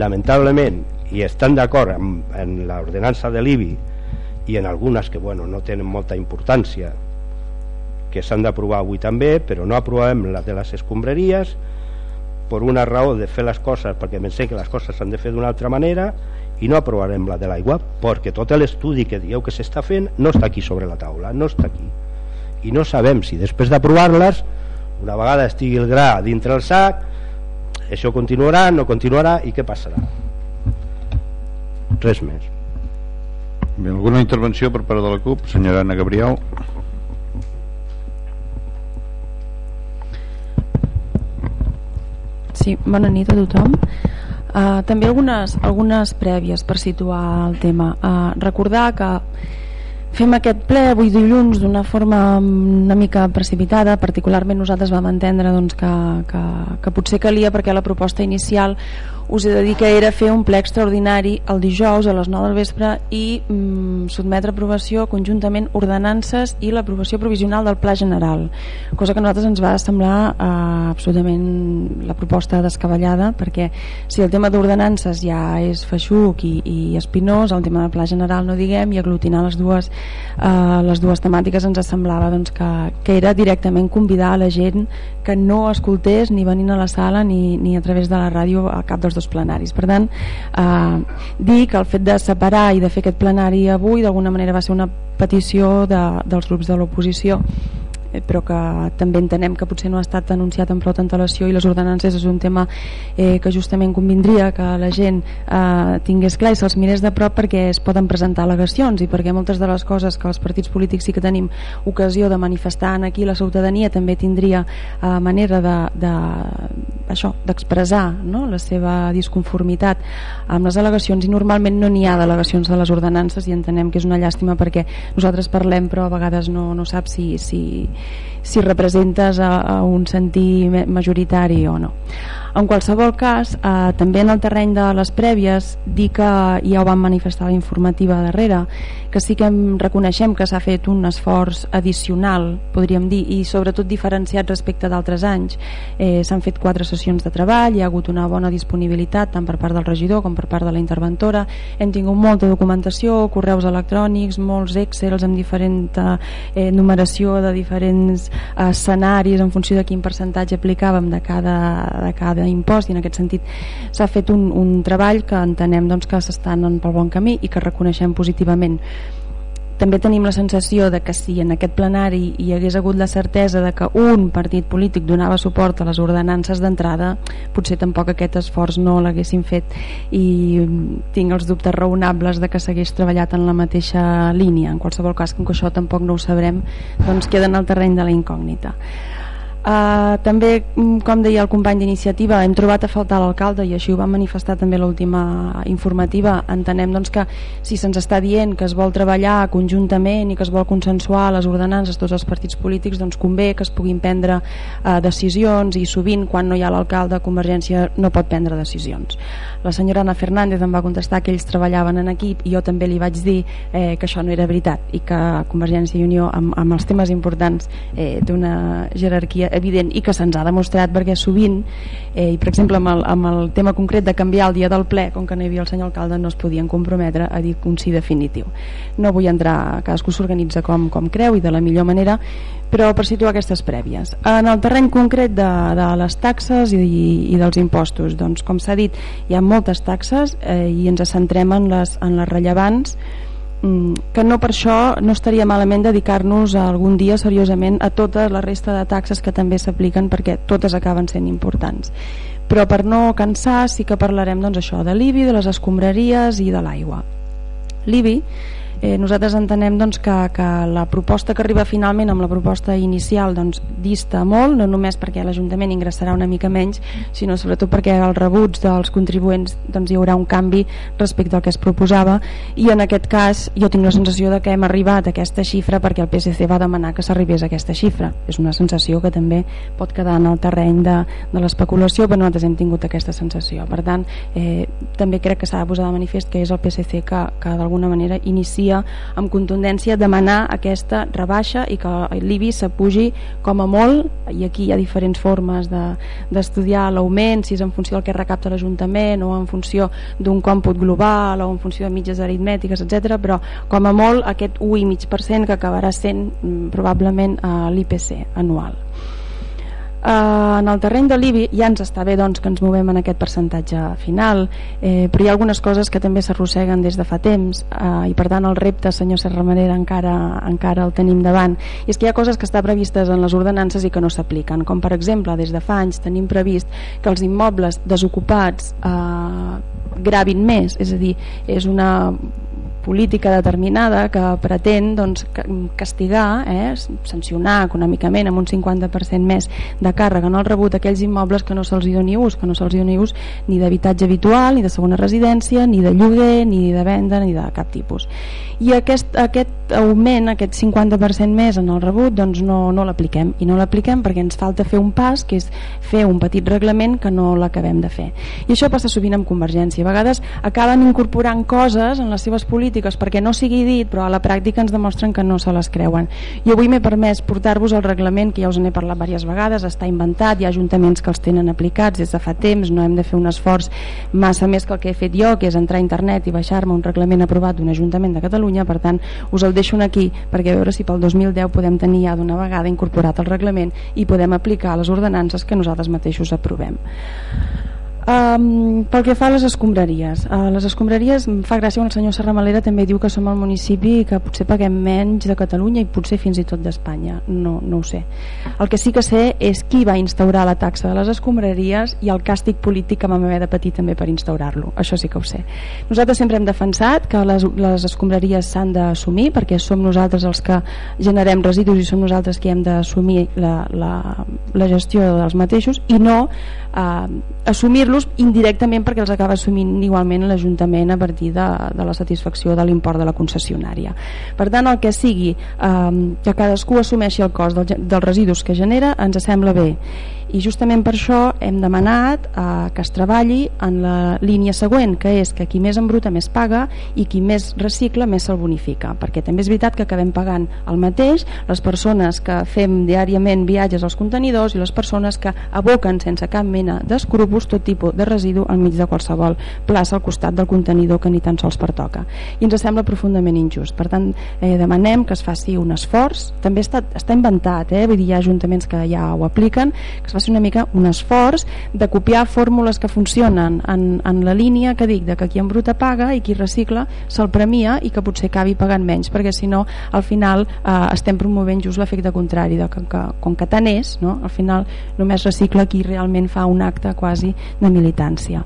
lamentablement, i estan d'acord en, en l'ordenança de l'IBI i en algunes que bueno, no tenen molta importància que s'han d'aprovar avui també però no aprovem la de les escombraries per una raó de fer les coses perquè pensem que les coses s'han de fer d'una altra manera i no aprovarem la de l'aigua perquè tot l'estudi que dieu que s'està fent no està aquí sobre la taula, no està aquí i no sabem si després d'aprovar-les una vegada estigui el gra dintre el sac això continuarà, no continuarà i què passarà res més Bé, alguna intervenció per part de la CUP? Senyora Anna Gabriel. Sí, bona nit a tothom. Uh, també algunes, algunes prèvies per situar el tema. Uh, recordar que fem aquest ple avui dilluns d'una forma una mica precipitada, particularment nosaltres vam entendre doncs, que, que, que potser calia perquè la proposta inicial us he de dir que era fer un ple extraordinari el dijous a les 9 del vespre i mm, sotmetre a aprovació conjuntament ordenances i l'aprovació provisional del Pla General, cosa que a nosaltres ens va semblar eh, absolutament la proposta descabellada, perquè si el tema d'ordenances ja és feixuc i, i espinós, el tema del Pla General no diguem, i aglutinar les dues, eh, les dues temàtiques ens semblava doncs, que, que era directament convidar a la gent que no escoltés ni venint a la sala ni, ni a través de la ràdio a cap dels dos plenaris. Per tant, eh, dir que el fet de separar i de fer aquest plenari avui d'alguna manera va ser una petició de, dels grups de l'oposició eh, però que també entenem que potser no ha estat anunciat amb prou antelació i les ordenances és un tema eh, que justament convindria que la gent eh, tingués clar i se'ls mirés de prop perquè es poden presentar al·legacions i perquè moltes de les coses que els partits polítics sí que tenim ocasió de manifestar aquí la ciutadania també tindria eh, manera de, de això d'expressar no? la seva disconformitat amb les al·legacions i normalment no n'hi ha delegacions de les ordenances i entenem que és una llàstima perquè nosaltres parlem però a vegades no, no sap si, si, si representes a, a un sentir majoritari o no. En qualsevol cas, eh, també en el terreny de les prèvies, dir que ja ho vam manifestar la informativa darrere, que sí que reconeixem que s'ha fet un esforç addicional, podríem dir, i sobretot diferenciat respecte d'altres anys. Eh, S'han fet quatre sessions de treball, hi ha hagut una bona disponibilitat tant per part del regidor com per part de la interventora, hem tingut molta documentació, correus electrònics, molts excels amb diferent eh, numeració de diferents escenaris en funció de quin percentatge aplicàvem de cada, de cada d'impost i en aquest sentit s'ha fet un, un treball que entenem doncs, que s'estan pel bon camí i que reconeixem positivament també tenim la sensació de que si en aquest plenari hi hagués hagut la certesa de que un partit polític donava suport a les ordenances d'entrada, potser tampoc aquest esforç no l'haguessin fet i tinc els dubtes raonables de que s'hagués treballat en la mateixa línia. En qualsevol cas, com que això tampoc no ho sabrem, doncs queda en el terreny de la incògnita. Uh, també, mm, com deia el company d'iniciativa, hem trobat a faltar l'alcalde i així ho va manifestar també l'última informativa. Entenem doncs, que si se'ns està dient que es vol treballar conjuntament i que es vol consensuar les ordenances tots els partits polítics, doncs convé que es puguin prendre uh, decisions i sovint quan no hi ha l'alcalde Convergència no pot prendre decisions. La senyora Ana Fernández em va contestar que ells treballaven en equip i jo també li vaig dir eh, que això no era veritat i que Convergència i Unió amb, amb els temes importants eh, d'una jerarquia evident i que se'ns ha demostrat perquè sovint, eh, i per exemple amb el, amb el tema concret de canviar el dia del ple, com que no hi havia el senyor alcalde, no es podien comprometre a dir un sí definitiu. No vull entrar, cadascú s'organitza com, com creu i de la millor manera, però per situar aquestes prèvies. En el terreny concret de, de les taxes i, i dels impostos, doncs com s'ha dit, hi ha moltes taxes eh, i ens centrem en les, en les rellevants que no per això no estaria malament dedicar-nos algun dia seriosament a tota la resta de taxes que també s'apliquen perquè totes acaben sent importants. Però per no cansar sí que parlarem doncs, això de l'IBI, de les escombraries i de l'aigua. l'IBI eh, nosaltres entenem doncs, que, que la proposta que arriba finalment amb la proposta inicial doncs, dista molt, no només perquè l'Ajuntament ingressarà una mica menys, sinó sobretot perquè els rebuts dels contribuents doncs, hi haurà un canvi respecte al que es proposava i en aquest cas jo tinc la sensació de que hem arribat a aquesta xifra perquè el PSC va demanar que s'arribés a aquesta xifra. És una sensació que també pot quedar en el terreny de, de l'especulació, però nosaltres hem tingut aquesta sensació. Per tant, eh, també crec que s'ha de posar de manifest que és el PSC que, que d'alguna manera inicia volia amb contundència demanar aquesta rebaixa i que l'IBI s'apugi com a molt, i aquí hi ha diferents formes d'estudiar de, l'augment, si és en funció del que recapta l'Ajuntament o en funció d'un còmput global o en funció de mitges aritmètiques, etc. però com a molt aquest 1,5% que acabarà sent mm, probablement a l'IPC anual. Uh, en el terreny de l'IBI ja ens està bé doncs, que ens movem en aquest percentatge final. Eh, però hi ha algunes coses que també s'arrosseguen des de fa temps uh, i per tant el repte senyor Serra Manera encara, encara el tenim davant. I és que hi ha coses que estan previstes en les ordenances i que no s'apliquen com per exemple des de fa anys tenim previst que els immobles desocupats eh, gravin més és a dir, és una política determinada que pretén doncs, castigar, eh, sancionar econòmicament amb un 50% més de càrrega en el rebut aquells immobles que no se'ls doni ús, que no se'ls doni ús ni d'habitatge habitual, ni de segona residència, ni de lloguer, ni de venda, ni de cap tipus. I aquest, aquest augment, aquest 50% més en el rebut, doncs no, no l'apliquem. I no l'apliquem perquè ens falta fer un pas, que és fer un petit reglament que no l'acabem de fer. I això passa sovint amb Convergència. A vegades acaben incorporant coses en les seves polítiques polítiques perquè no sigui dit però a la pràctica ens demostren que no se les creuen. I avui m'he permès portar-vos el reglament que ja us n'he parlat diverses vegades està inventat, hi ha ajuntaments que els tenen aplicats des de fa temps, no hem de fer un esforç massa més que el que he fet jo que és entrar a internet i baixar-me un reglament aprovat d'un Ajuntament de Catalunya. Per tant us el deixo aquí perquè a veure si pel 2010 podem tenir ja d'una vegada incorporat el reglament i podem aplicar les ordenances que nosaltres mateixos aprovem Um, pel que fa a les escombraries uh, les escombraries, fa gràcia quan el senyor Serramalera també diu que som el municipi que potser paguem menys de Catalunya i potser fins i tot d'Espanya. No, no ho sé. El que sí que sé és qui va instaurar la taxa de les escombraries i el càstig polític que vam haver de patir també per instaurar-lo. Això sí que ho sé. Nosaltres sempre hem defensat que les, les escombraries s'han d'assumir perquè som nosaltres els que generem residus i som nosaltres qui hem d'assumir la, la, la gestió dels mateixos i no eh, assumir-los indirectament perquè els acaba assumint igualment l'Ajuntament a partir de, de la satisfacció de l'import de la concessionària. Per tant, el que sigui eh, que cadascú assumeixi el cost del, dels residus que genera ens sembla bé i justament per això hem demanat eh, que es treballi en la línia següent, que és que qui més embruta més paga i qui més recicla més se'l bonifica, perquè també és veritat que acabem pagant el mateix les persones que fem diàriament viatges als contenidors i les persones que aboquen sense cap mena d'escrúpols tot tipus de residu al mig de qualsevol plaça al costat del contenidor que ni tan sols pertoca. I ens sembla profundament injust. Per tant, eh, demanem que es faci un esforç, també està, està inventat, eh? vull dir, hi ha ajuntaments que ja ho apliquen, que es faci una mica un esforç de copiar fórmules que funcionen en, en la línia que dic de que qui embruta paga i qui recicla se'l premia i que potser acabi pagant menys perquè si no al final eh, estem promovent just l'efecte contrari de que, que, com que tant és no? al final només recicla qui realment fa un acte quasi de militància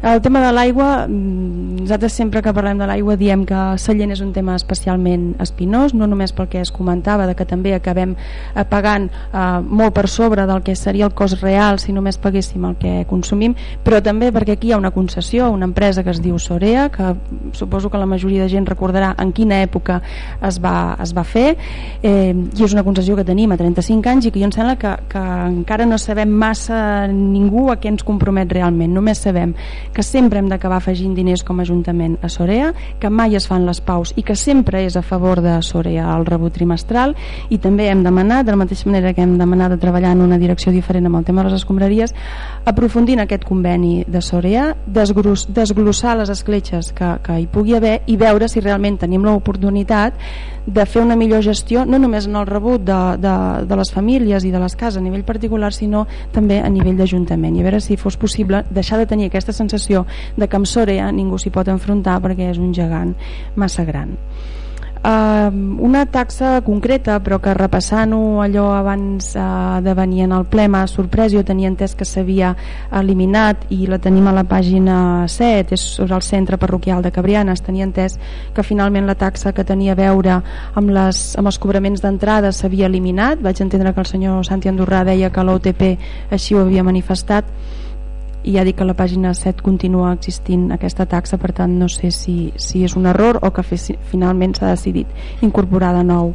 el tema de l'aigua, mm, nosaltres sempre que parlem de l'aigua diem que Sallent és un tema especialment espinós, no només pel que es comentava, de que també acabem eh, pagant eh, molt per sobre del que seria el cost real si només paguéssim el que consumim, però també perquè aquí hi ha una concessió, una empresa que es diu Sorea, que suposo que la majoria de gent recordarà en quina època es va, es va fer, eh, i és una concessió que tenim a 35 anys i que jo em sembla que, que encara no sabem massa ningú a què ens compromet realment, només sabem que sempre hem d'acabar afegint diners com a Ajuntament a Sorea, que mai es fan les paus i que sempre és a favor de Sorea el rebut trimestral. I també hem demanat, de la mateixa manera que hem demanat de treballar en una direcció diferent amb el tema de les escombraries, aprofundir en aquest conveni de Sorea, desgros, desglossar les escletxes que, que hi pugui haver i veure si realment tenim l'oportunitat de fer una millor gestió no només en el rebut de, de, de les famílies i de les cases a nivell particular sinó també a nivell d'Ajuntament. I a veure si fos possible deixar de tenir aquesta sensació de que amb Sore ningú s'hi pot enfrontar perquè és un gegant massa gran Uh, una taxa concreta però que repassant-ho allò abans uh, de venir en el ple m'ha sorprès. Jo tenia entès que s'havia eliminat i la tenim a la pàgina 7 és sobre el centre parroquial de Cabrianes. Tenia entès que finalment la taxa que tenia a veure amb, les, amb els cobraments d'entrada s'havia eliminat. Vaig entendre que el senyor Santi Andorrà deia que l'OTP així ho havia manifestat i ja dic que la pàgina 7 continua existint aquesta taxa, per tant no sé si, si és un error o que finalment s'ha decidit incorporar de nou.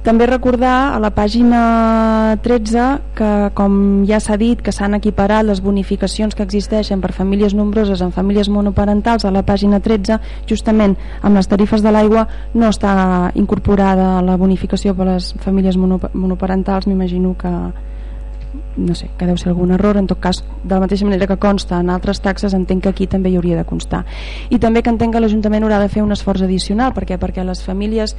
També recordar a la pàgina 13 que, com ja s'ha dit, que s'han equiparat les bonificacions que existeixen per famílies nombroses en famílies monoparentals a la pàgina 13, justament amb les tarifes de l'aigua no està incorporada la bonificació per les famílies monoparentals, m'imagino que, no sé, que deu ser algun error. En tot cas, de la mateixa manera que consta en altres taxes, entenc que aquí també hi hauria de constar. I també que entenc que l'Ajuntament haurà de fer un esforç addicional, perquè perquè les famílies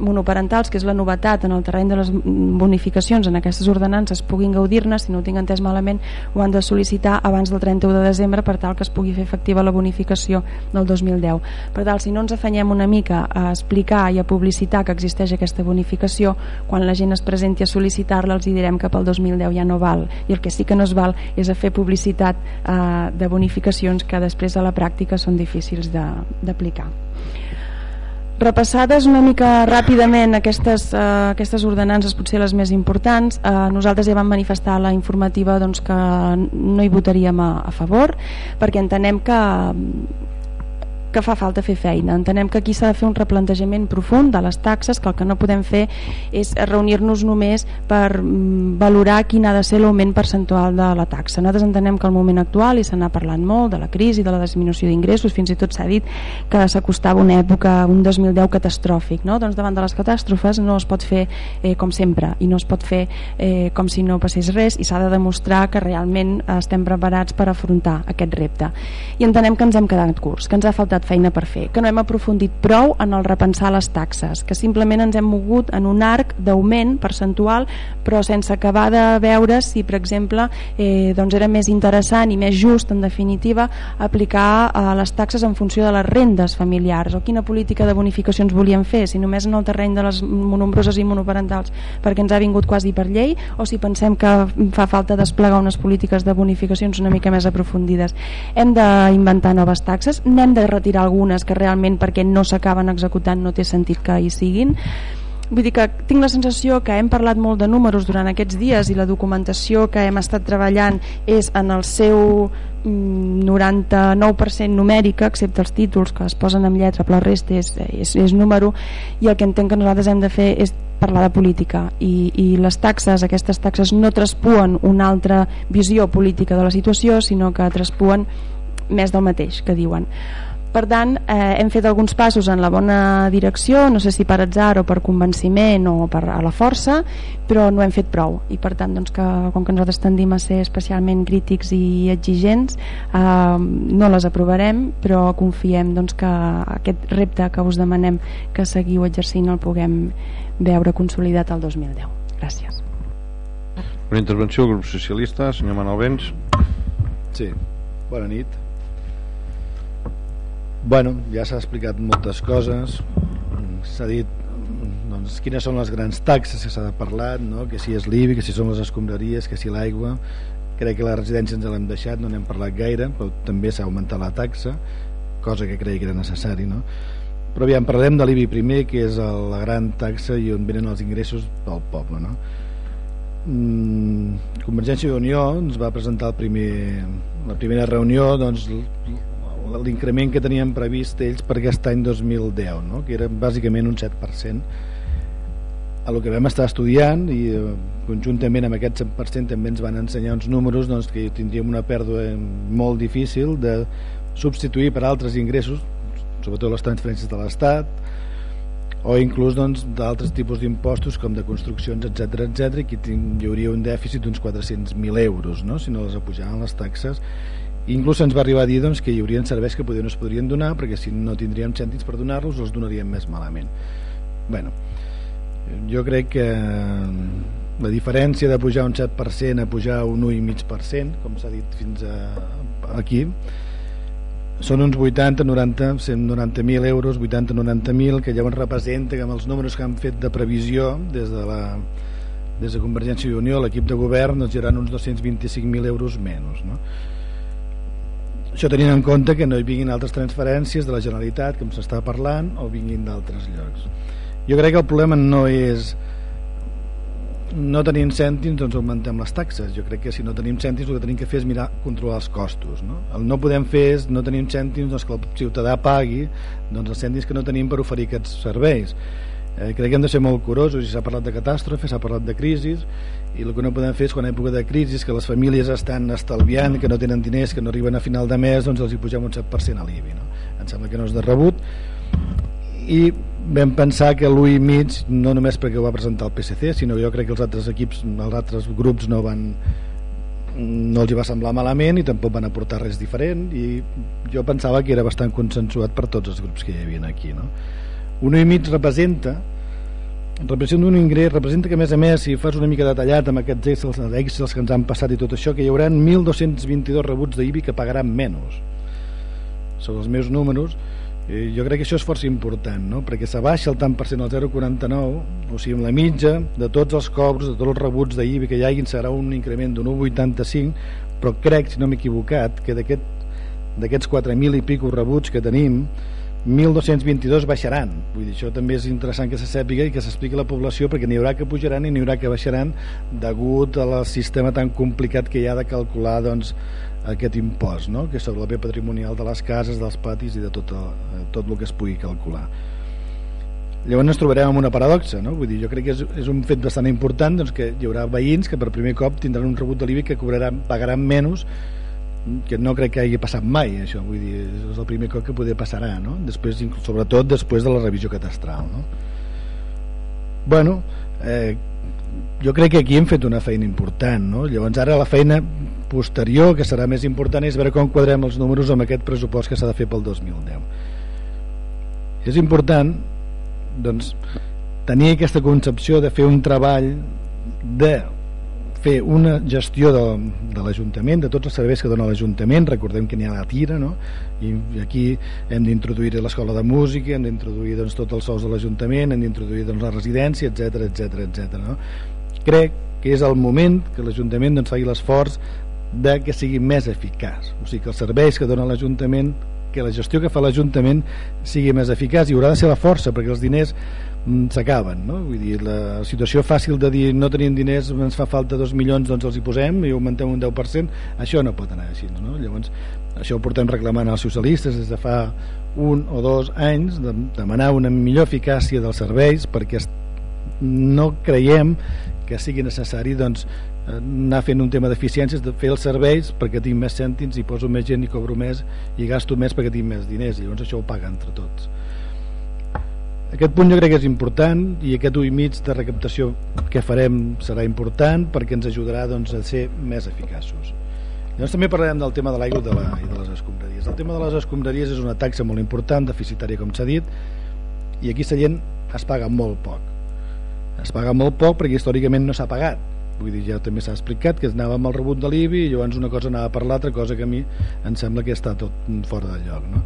monoparentals, que és la novetat en el terreny de les bonificacions en aquestes ordenances puguin gaudir-ne, si no ho tinc entès malament ho han de sol·licitar abans del 31 de desembre per tal que es pugui fer efectiva la bonificació del 2010 per tal, si no ens afanyem una mica a explicar i a publicitar que existeix aquesta bonificació, quan la gent es presenti a sol·licitar-la els hi direm que pel 2010 ja no val, i el que sí que no es val és a fer publicitat eh, de bonificacions que després a la pràctica són difícils d'aplicar Repassades una mica ràpidament aquestes, eh, aquestes ordenances, potser les més importants, eh, nosaltres ja vam manifestar la informativa doncs, que no hi votaríem a, a favor, perquè entenem que que fa falta fer feina. Entenem que aquí s'ha de fer un replantejament profund de les taxes, que el que no podem fer és reunir-nos només per mm, valorar quin ha de ser l'augment percentual de la taxa. Nosaltres entenem que al moment actual, i se n'ha parlat molt, de la crisi, de la disminució d'ingressos, fins i tot s'ha dit que s'acostava una època, un 2010 catastròfic. No? Doncs davant de les catàstrofes no es pot fer eh, com sempre i no es pot fer eh, com si no passés res i s'ha de demostrar que realment estem preparats per afrontar aquest repte. I entenem que ens hem quedat curts, que ens ha faltat quedat feina per fer, que no hem aprofundit prou en el repensar les taxes, que simplement ens hem mogut en un arc d'augment percentual però sense acabar de veure si per exemple eh, doncs era més interessant i més just en definitiva aplicar eh, les taxes en funció de les rendes familiars o quina política de bonificacions volíem fer, si només en el terreny de les nombroses i monoparentals perquè ens ha vingut quasi per llei o si pensem que fa falta desplegar unes polítiques de bonificacions una mica més aprofundides. Hem d'inventar noves taxes, n'hem de retirar retirar algunes que realment perquè no s'acaben executant no té sentit que hi siguin. Vull dir que tinc la sensació que hem parlat molt de números durant aquests dies i la documentació que hem estat treballant és en el seu 99% mm, numèrica excepte els títols que es posen amb lletra però el rest és, és, és número i el que entenc que nosaltres hem de fer és parlar de política. I, i les taxes, aquestes taxes no traspuen una altra visió política de la situació sinó que traspuen més del mateix que diuen per tant, eh, hem fet alguns passos en la bona direcció, no sé si per atzar o per convenciment o per a la força, però no hem fet prou. I per tant, doncs, que, com que nosaltres tendim a ser especialment crítics i exigents, eh, no les aprovarem, però confiem doncs, que aquest repte que us demanem que seguiu exercint el puguem veure consolidat el 2010. Gràcies. Una intervenció del grup socialista, senyor Manuel Vents. Sí, bona nit. Bueno, ja s'ha explicat moltes coses, s'ha dit doncs, quines són les grans taxes que s'ha parlar, no? que si és l'IBI, que si són les escombraries, que si l'aigua, crec que la residència ens l'hem deixat, no n'hem parlat gaire, però també s'ha augmentat la taxa, cosa que creia que era necessari, no? Però aviam, parlem de l'IBI primer, que és la gran taxa i on venen els ingressos del poble, no? Mm, Convergència i Unió ens va presentar el primer, la primera reunió doncs, l'increment que tenien previst ells per aquest any 2010, no? que era bàsicament un 7%. A lo que vam estar estudiant i eh, conjuntament amb aquest 7% també ens van ensenyar uns números doncs, que tindríem una pèrdua molt difícil de substituir per altres ingressos, sobretot les transferències de l'Estat, o inclús doncs, d'altres tipus d'impostos com de construccions, etc etc que hi hauria un dèficit d'uns 400.000 euros no? si no les apujaven les taxes inclús ens va arribar a dir doncs, que hi haurien serveis que poder no es podrien donar perquè si no tindríem cèntims per donar-los els donaríem més malament bueno, jo crec que la diferència de pujar un 7% a pujar un 1,5%, com s'ha dit fins a, aquí, són uns 80, 90, 190.000 euros, 80, 90.000, que llavors representa que amb els números que han fet de previsió des de la des de Convergència i Unió, l'equip de govern, doncs hi uns 225.000 euros menys. No? Això tenint en compte que no hi vinguin altres transferències de la Generalitat, com s'està parlant, o vinguin d'altres llocs. Jo crec que el problema no és no tenint cèntims doncs augmentem les taxes jo crec que si no tenim cèntims el que tenim que fer és mirar controlar els costos no? el no podem fer és no tenim cèntims doncs que el ciutadà pagui doncs els cèntims que no tenim per oferir aquests serveis eh, crec que hem de ser molt curosos i s'ha parlat de catàstrofe, s'ha parlat de crisis i el que no podem fer és quan ha època de crisi que les famílies estan estalviant que no tenen diners, que no arriben a final de mes doncs els hi pugem un 7% a l'IBI no? em sembla que no és de rebut i vam pensar que l'1,5 no només perquè ho va presentar el PSC sinó jo crec que els altres equips els altres grups no van no els hi va semblar malament i tampoc van aportar res diferent i jo pensava que era bastant consensuat per tots els grups que hi havia aquí no? un i mig representa representa un ingrés, representa que a més a més si fas una mica detallat amb aquests excels, excels que ens han passat i tot això que hi haurà 1.222 rebuts d'IBI que pagaran menys són els meus números Eh, jo crec que això és força important, no? perquè s'abaixa el tant per cent al 0,49, o sigui, amb la mitja de tots els cobros, de tots els rebuts d'IBI que hi hagin serà un increment d'un 1,85, però crec, si no m'he equivocat, que d'aquests 4.000 i pico rebuts que tenim, 1.222 baixaran. Vull dir, això també és interessant que se sàpiga i que s'expliqui a la població perquè n'hi haurà que pujaran i n'hi haurà que baixaran degut al sistema tan complicat que hi ha de calcular doncs, aquest impost, no? que és sobre la bé patrimonial de les cases, dels patis i de tot, el, tot el que es pugui calcular. Llavors ens trobarem amb una paradoxa, no? Vull dir, jo crec que és, és un fet bastant important doncs, que hi haurà veïns que per primer cop tindran un rebut de l'IBI que cobraran, pagaran menys que no crec que hagi passat mai això, vull dir, és el primer cop que poder passarà, no? Després, sobretot després de la revisió catastral, no? Bueno, eh, jo crec que aquí hem fet una feina important no? llavors ara la feina posterior que serà més important és veure com quadrem els números amb aquest pressupost que s'ha de fer pel 2010 és important doncs, tenir aquesta concepció de fer un treball de fer una gestió de, de l'Ajuntament, de tots els serveis que dona l'Ajuntament, recordem que n'hi ha la tira, no? i aquí hem d'introduir l'escola de música, hem d'introduir doncs, tots els sous de l'Ajuntament, hem d'introduir doncs, la residència, etc etc etc. no? Crec que és el moment que l'Ajuntament doncs, faci l'esforç de que sigui més eficaç, o sigui que els serveis que dona l'Ajuntament que la gestió que fa l'Ajuntament sigui més eficaç i haurà de ser la força perquè els diners s'acaben no? Vull dir, la situació fàcil de dir no tenim diners, ens fa falta dos milions doncs els hi posem i augmentem un 10% això no pot anar així no? llavors això ho portem reclamant als socialistes des de fa un o dos anys de demanar una millor eficàcia dels serveis perquè no creiem que sigui necessari doncs, anar fent un tema d'eficiències de fer els serveis perquè tinc més cèntims i poso més gent i cobro més i gasto més perquè tinc més diners i llavors això ho paga entre tots aquest punt jo crec que és important i aquest 1 i mig de recaptació que farem serà important perquè ens ajudarà doncs, a ser més eficaços. Llavors també parlarem del tema de l'aigua de la, i de les escombraries. El tema de les escombraries és una taxa molt important, deficitària com s'ha dit, i aquí Sallent es paga molt poc. Es paga molt poc perquè històricament no s'ha pagat. Vull dir, ja també s'ha explicat que anava amb el rebut de l'IBI i llavors una cosa anava per l'altra, cosa que a mi em sembla que està tot fora de lloc. No?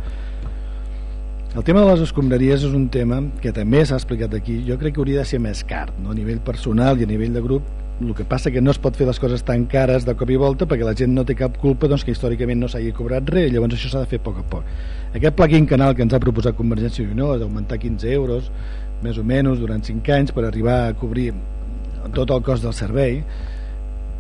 El tema de les escombraries és un tema que també s'ha explicat aquí. Jo crec que hauria de ser més car, no? a nivell personal i a nivell de grup. El que passa que no es pot fer les coses tan cares de cop i volta perquè la gent no té cap culpa doncs, que històricament no s'hagi cobrat res, llavors això s'ha de fer a poc a poc. Aquest pla quinquenal que ens ha proposat Convergència i Unió d'augmentar 15 euros, més o menys, durant 5 anys per arribar a cobrir tot el cost del servei,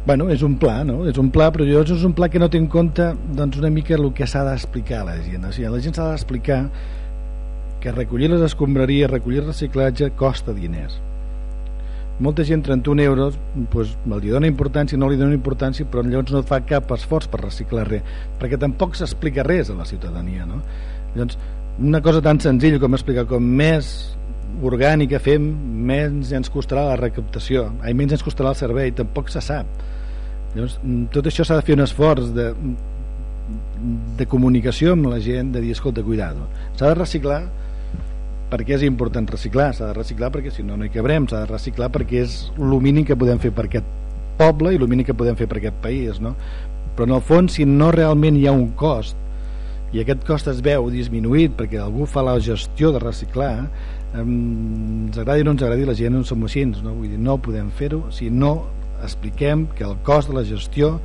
Bueno, és un pla, no? És un pla, però llavors és un pla que no té en compte doncs, una mica el que s'ha d'explicar a la gent. O sigui, la gent s'ha d'explicar que recollir les escombraries, recollir reciclatge costa diners molta gent 31 euros doncs, li dona importància, no li dona importància però llavors no fa cap esforç per reciclar res perquè tampoc s'explica res a la ciutadania no? llavors una cosa tan senzilla com explicar com més orgànica fem menys ens costarà la recaptació ai, menys ens costarà el servei, tampoc se sap llavors tot això s'ha de fer un esforç de, de comunicació amb la gent de dir, escolta, cuidado s'ha de reciclar per què és important reciclar? S'ha de reciclar perquè si no no hi cabrem, s'ha de reciclar perquè és el que podem fer per aquest poble i el que podem fer per aquest país no? però en el fons si no realment hi ha un cost i aquest cost es veu disminuït perquè algú fa la gestió de reciclar ens agradi o no ens agradi la gent no som així no? Vull dir, no podem fer-ho si no expliquem que el cost de la gestió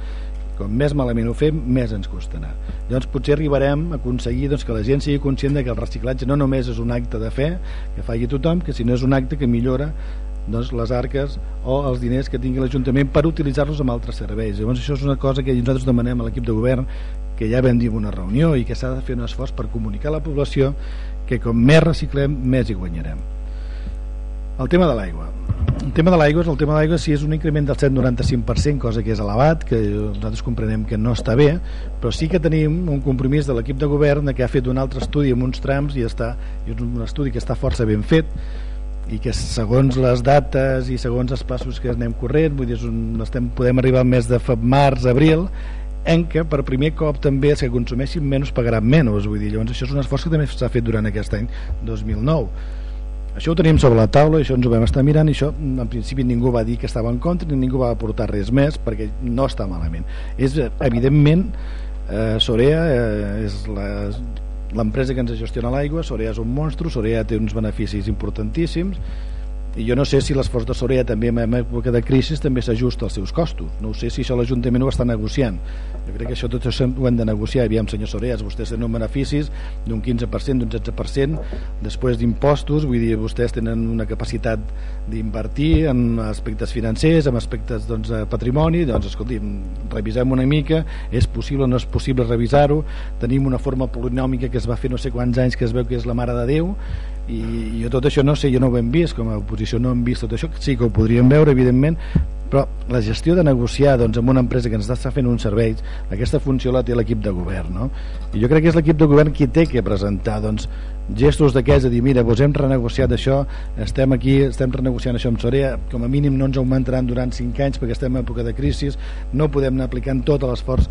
com més malament ho fem, més ens costarà. Llavors potser arribarem a aconseguir doncs, que la gent sigui conscient de que el reciclatge no només és un acte de fe que faci tothom, que sinó és un acte que millora doncs, les arques o els diners que tingui l'Ajuntament per utilitzar-los en altres serveis. Llavors això és una cosa que nosaltres demanem a l'equip de govern que ja vam dir una reunió i que s'ha de fer un esforç per comunicar a la població que com més reciclem més hi guanyarem. El tema de l'aigua. Tema de l'aigua és el tema de l'aigua si és un increment del 195%, cosa que és elevat, que nosaltres comprenem que no està bé, però sí que tenim un compromís de l'equip de govern que ha fet un altre estudi amb uns trams i està i és un estudi que està força ben fet i que segons les dates i segons els passos que anem corrent vull dir, un, estem, podem arribar al mes de març, abril en què per primer cop també els que consumeixin menys pagaran menys. Vull dir, llavors això és un esforç que també s'ha fet durant aquest any 2009 això ho tenim sobre la taula això ens ho vam estar mirant i això en principi ningú va dir que estava en contra ni ningú va aportar res més perquè no està malament. És evidentment eh, Sorea eh, és la l'empresa que ens gestiona l'aigua, Sorea és un monstru, Sorea té uns beneficis importantíssims i jo no sé si l'esforç de Sorea també en època de crisi també s'ajusta als seus costos. No sé si això l'Ajuntament ho està negociant. Jo crec que això tot això ho hem de negociar. Aviam senyor Soreas, vostès tenen beneficis d'un 15%, d'un 16% després d'impostos, vull dir, vostès tenen una capacitat d'invertir en aspectes financers, en aspectes doncs, patrimoni, doncs escolti, revisem una mica, és possible o no és possible revisar-ho, tenim una forma polinòmica que es va fer no sé quants anys que es veu que és la mare de Déu i, jo tot això no sé, jo no ho hem vist com a oposició no hem vist tot això, sí que ho podríem veure evidentment, però la gestió de negociar doncs, amb una empresa que ens està fent un servei aquesta funció la té l'equip de govern no? i jo crec que és l'equip de govern qui té que presentar doncs, gestos d'aquests de dir mira, vos hem renegociat això estem aquí, estem renegociant això amb Sorea com a mínim no ens augmentaran durant 5 anys perquè estem en època de crisi no podem anar aplicant tot l'esforç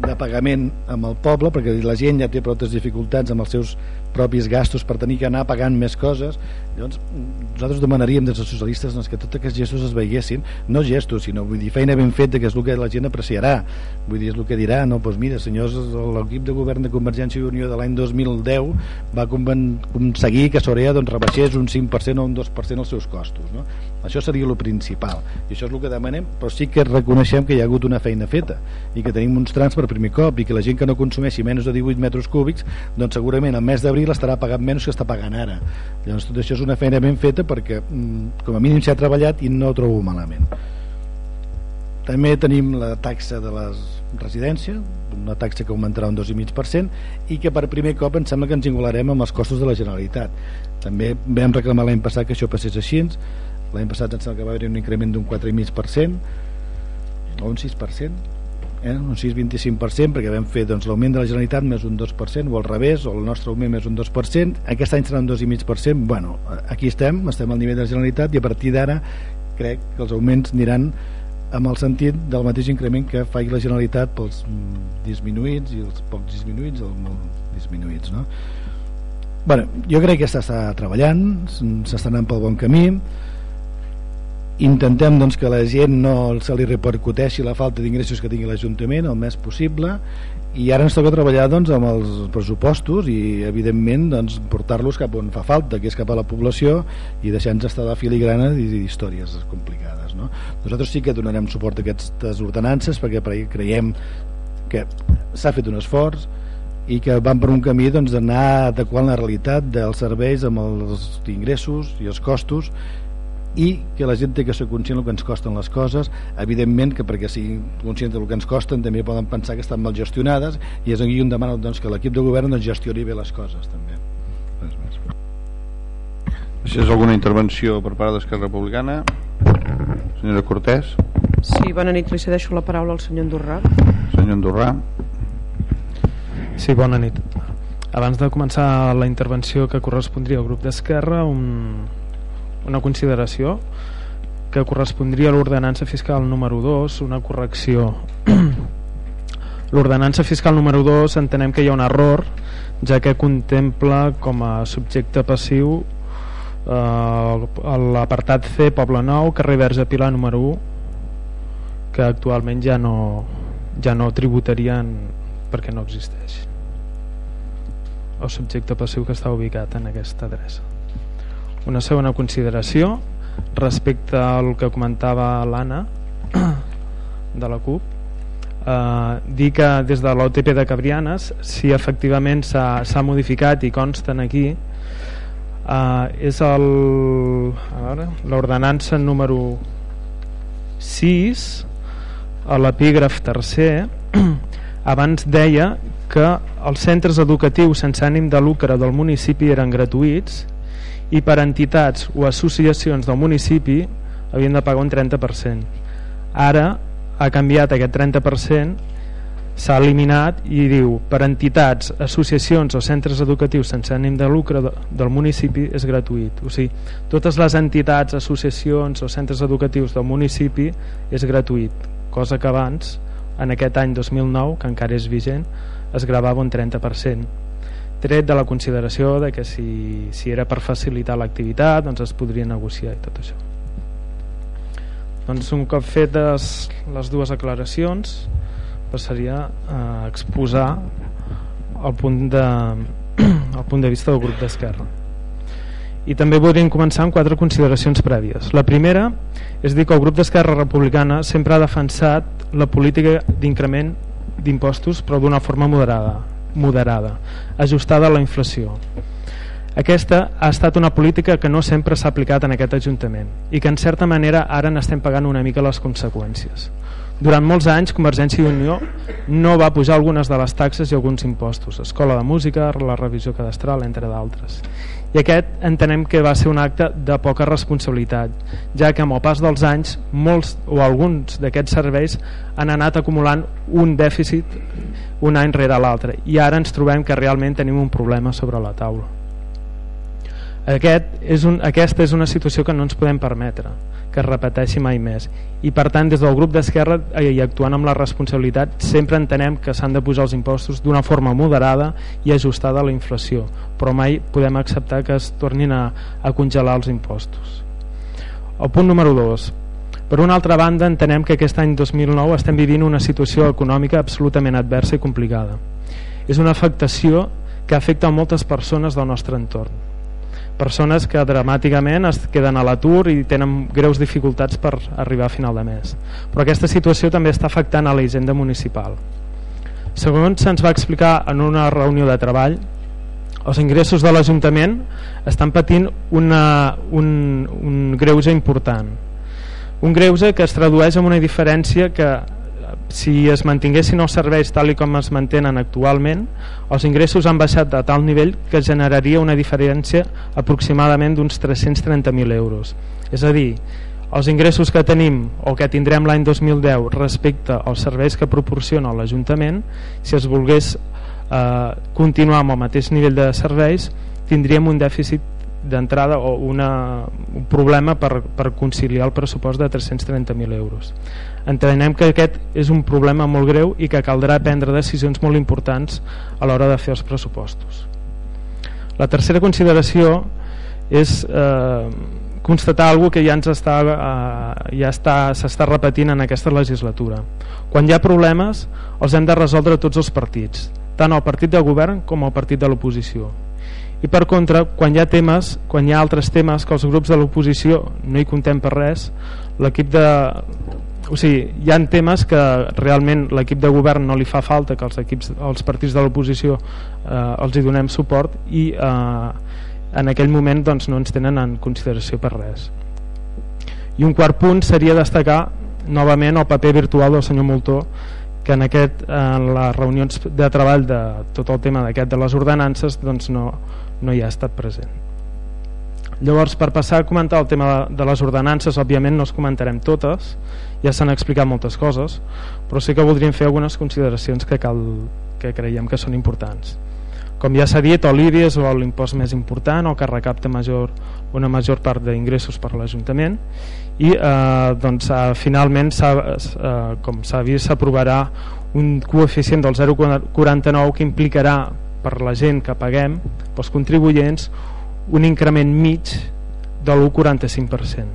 de pagament amb el poble perquè la gent ja té prou dificultats amb els seus propis gastos per tenir que anar pagant més coses llavors nosaltres demanaríem des dels socialistes doncs, que tots aquests gestos es veiessin no gestos, sinó vull dir, feina ben feta que és el que la gent apreciarà vull dir, és el que dirà, no, doncs mira senyors l'equip de govern de Convergència i Unió de l'any 2010 va aconseguir que Sorea doncs, rebaixés un 5% o un 2% els seus costos no? Això seria el principal. I això és el que demanem, però sí que reconeixem que hi ha hagut una feina feta i que tenim uns trams per primer cop i que la gent que no consumeixi menys de 18 metres cúbics doncs segurament al mes d'abril estarà pagant menys que està pagant ara. Llavors tot això és una feina ben feta perquè mm, com a mínim s'ha treballat i no ho trobo malament. També tenim la taxa de les residències una taxa que augmentarà un 2,5% i que per primer cop em sembla que ens igualarem amb els costos de la Generalitat. També vam reclamar l'any passat que això passés així l'any passat em sembla que va haver un increment d'un 4,5% o un 6% eh? un 6,25% perquè vam fer doncs, l'augment de la Generalitat més un 2% o al revés, o el nostre augment més un 2% aquest any serà un 2,5% bueno, aquí estem, estem al nivell de la Generalitat i a partir d'ara crec que els augments aniran amb el sentit del mateix increment que faci la Generalitat pels disminuïts i els pocs disminuïts els molt disminuïts no? bueno, jo crec que s'està treballant s'està anant pel bon camí intentem doncs, que la gent no se li repercuteixi la falta d'ingressos que tingui l'Ajuntament el més possible i ara ens toca treballar doncs, amb els pressupostos i evidentment doncs, portar-los cap on fa falta que és cap a la població i deixar-nos estar la filigrana d'històries complicades no? nosaltres sí que donarem suport a aquestes ordenances perquè creiem que s'ha fet un esforç i que van per un camí doncs, d'anar doncs, adequant la realitat dels serveis amb els ingressos i els costos i que la gent té que ser conscient del que ens costen les coses. Evidentment que perquè siguin conscients del que ens costen també poden pensar que estan mal gestionades i és aquí on demano doncs, que l'equip de govern doncs, gestioni bé les coses també. Res més. Si és alguna intervenció per part d'Esquerra Republicana? Senyora Cortés? Sí, bona nit, li cedeixo la paraula al senyor Andorrà. Senyor Andorrà. Sí, bona nit. Abans de començar la intervenció que correspondria al grup d'Esquerra un, una consideració que correspondria a l'ordenança fiscal número 2, una correcció. L'ordenança fiscal número 2 entenem que hi ha un error ja que contempla com a subjecte passiu eh, l'apartat C Poble Nou, carrer Verge Pilar número 1 que actualment ja no, ja no tributarien perquè no existeix el subjecte passiu que està ubicat en aquesta adreça una segona consideració respecte al que comentava l'Anna de la CUP. Eh, dir que des de l'OTP de Cabrianes si efectivament s'ha modificat i consten aquí eh, és l'ordenança número 6 a l'epígraf tercer abans deia que els centres educatius sense ànim de lucre del municipi eren gratuïts i per entitats o associacions del municipi havien de pagar un 30%. Ara ha canviat aquest 30%, s'ha eliminat i diu per entitats, associacions o centres educatius sense ànim de lucre del municipi és gratuït. O sigui, totes les entitats, associacions o centres educatius del municipi és gratuït, cosa que abans, en aquest any 2009, que encara és vigent, es gravava un 30% tret de la consideració de que si, si era per facilitar l'activitat doncs es podria negociar i tot això. Doncs un cop fetes les dues aclaracions passaria a exposar el punt de, el punt de vista del grup d'Esquerra. I també podríem començar amb quatre consideracions prèvies. La primera és dir que el grup d'Esquerra Republicana sempre ha defensat la política d'increment d'impostos però d'una forma moderada moderada, ajustada a la inflació. Aquesta ha estat una política que no sempre s'ha aplicat en aquest Ajuntament i que en certa manera ara n'estem pagant una mica les conseqüències. Durant molts anys Convergència i Unió no va pujar algunes de les taxes i alguns impostos, escola de música, la revisió cadastral, entre d'altres. I aquest entenem que va ser un acte de poca responsabilitat, ja que amb el pas dels anys molts o alguns d'aquests serveis han anat acumulant un dèficit un any rere l'altre. I ara ens trobem que realment tenim un problema sobre la taula. Aquest és un, aquesta és una situació que no ens podem permetre que es repeteixi mai més. I per tant des del grup d'Esquerra eh, i actuant amb la responsabilitat sempre entenem que s'han de posar els impostos d'una forma moderada i ajustada a la inflació. Però mai podem acceptar que es tornin a, a congelar els impostos. El punt número 2 per una altra banda, entenem que aquest any 2009 estem vivint una situació econòmica absolutament adversa i complicada. És una afectació que afecta a moltes persones del nostre entorn. Persones que dramàticament es queden a l'atur i tenen greus dificultats per arribar a final de mes. Però aquesta situació també està afectant a la hisenda municipal. Segons se'ns va explicar en una reunió de treball, els ingressos de l'Ajuntament estan patint una, un, un greuge important un greuge que es tradueix en una diferència que si es mantinguessin els serveis tal i com es mantenen actualment, els ingressos han baixat a tal nivell que generaria una diferència aproximadament d'uns 330.000 euros. És a dir, els ingressos que tenim o que tindrem l'any 2010 respecte als serveis que proporciona l'Ajuntament, si es volgués eh, continuar amb el mateix nivell de serveis, tindríem un dèficit d'entrada o una, un problema per, per conciliar el pressupost de 330.000 euros. Entenem que aquest és un problema molt greu i que caldrà prendre decisions molt importants a l'hora de fer els pressupostos. La tercera consideració és eh, constatar algo que ja ens està eh, ja està s'està repetint en aquesta legislatura. Quan hi ha problemes els hem de resoldre tots els partits, tant el partit de govern com el partit de l'oposició i per contra, quan hi ha temes, quan hi ha altres temes que els grups de l'oposició no hi contem per res, l'equip de... O sigui, hi ha temes que realment l'equip de govern no li fa falta que els, equips, els partits de l'oposició eh, els hi donem suport i eh, en aquell moment doncs, no ens tenen en consideració per res. I un quart punt seria destacar novament el paper virtual del senyor Moltó que en, aquest, en les reunions de treball de tot el tema d'aquest de les ordenances doncs no, no hi ha estat present. Llavors, per passar a comentar el tema de les ordenances, òbviament no es comentarem totes, ja s'han explicat moltes coses, però sí que voldríem fer algunes consideracions que, cal, que creiem que són importants. Com ja s'ha dit, l'IBI és l'impost més important o que recapta major, una major part d'ingressos per l'Ajuntament i eh, doncs, eh, finalment eh, com s'ha vist s'aprovarà un coeficient del 0,49 que implicarà per la gent que paguem, pels contribuents, un increment mig de l'1,45%.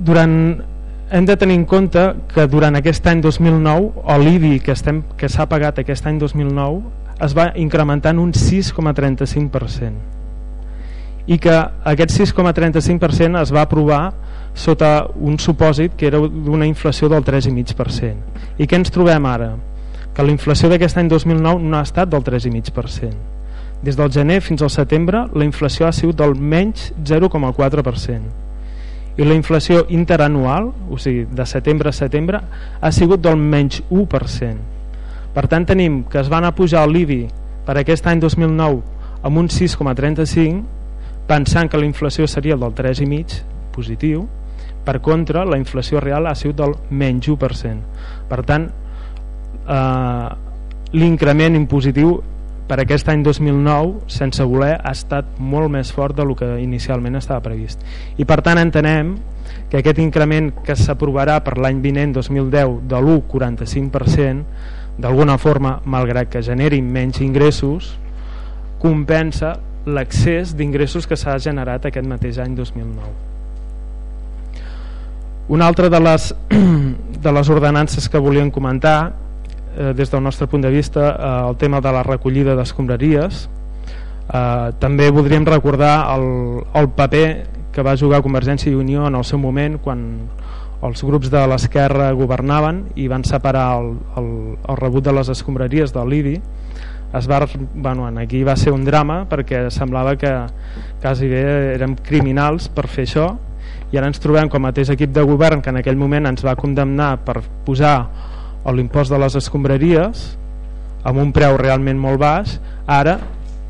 Durant, hem de tenir en compte que durant aquest any 2009 l'IBI que s'ha que pagat aquest any 2009 es va incrementant un 6,35% i que aquest 6,35% es va aprovar sota un supòsit que era d'una inflació del 3,5%. I què ens trobem ara? Que la inflació d'aquest any 2009 no ha estat del 3,5%. Des del gener fins al setembre la inflació ha sigut del menys 0,4% i la inflació interanual, o sigui, de setembre a setembre, ha sigut del menys 1%. Per tant, tenim que es van a pujar l'IBI per aquest any 2009 amb un 6,35 pensant que la inflació seria del 3,5 positiu per contra, la inflació real ha sigut del menys 1%. Per tant, eh, l'increment impositiu per aquest any 2009, sense voler, ha estat molt més fort del que inicialment estava previst. I per tant entenem que aquest increment que s'aprovarà per l'any vinent 2010 de l'1,45%, d'alguna forma, malgrat que generin menys ingressos, compensa l'accés d'ingressos que s'ha generat aquest mateix any 2009. Una altra de les, de les ordenances que volíem comentar eh, des del nostre punt de vista eh, el tema de la recollida d'escombraries. Eh, també voldríem recordar el, el paper que va jugar Convergència i Unió en el seu moment quan els grups de l'esquerra governaven i van separar el, el, el rebut de les escombraries del l'IBI es va, bueno, aquí va ser un drama perquè semblava que quasi bé érem criminals per fer això. I ara ens trobem com a mateix equip de govern que en aquell moment ens va condemnar per posar l'impost de les escombraries amb un preu realment molt baix ara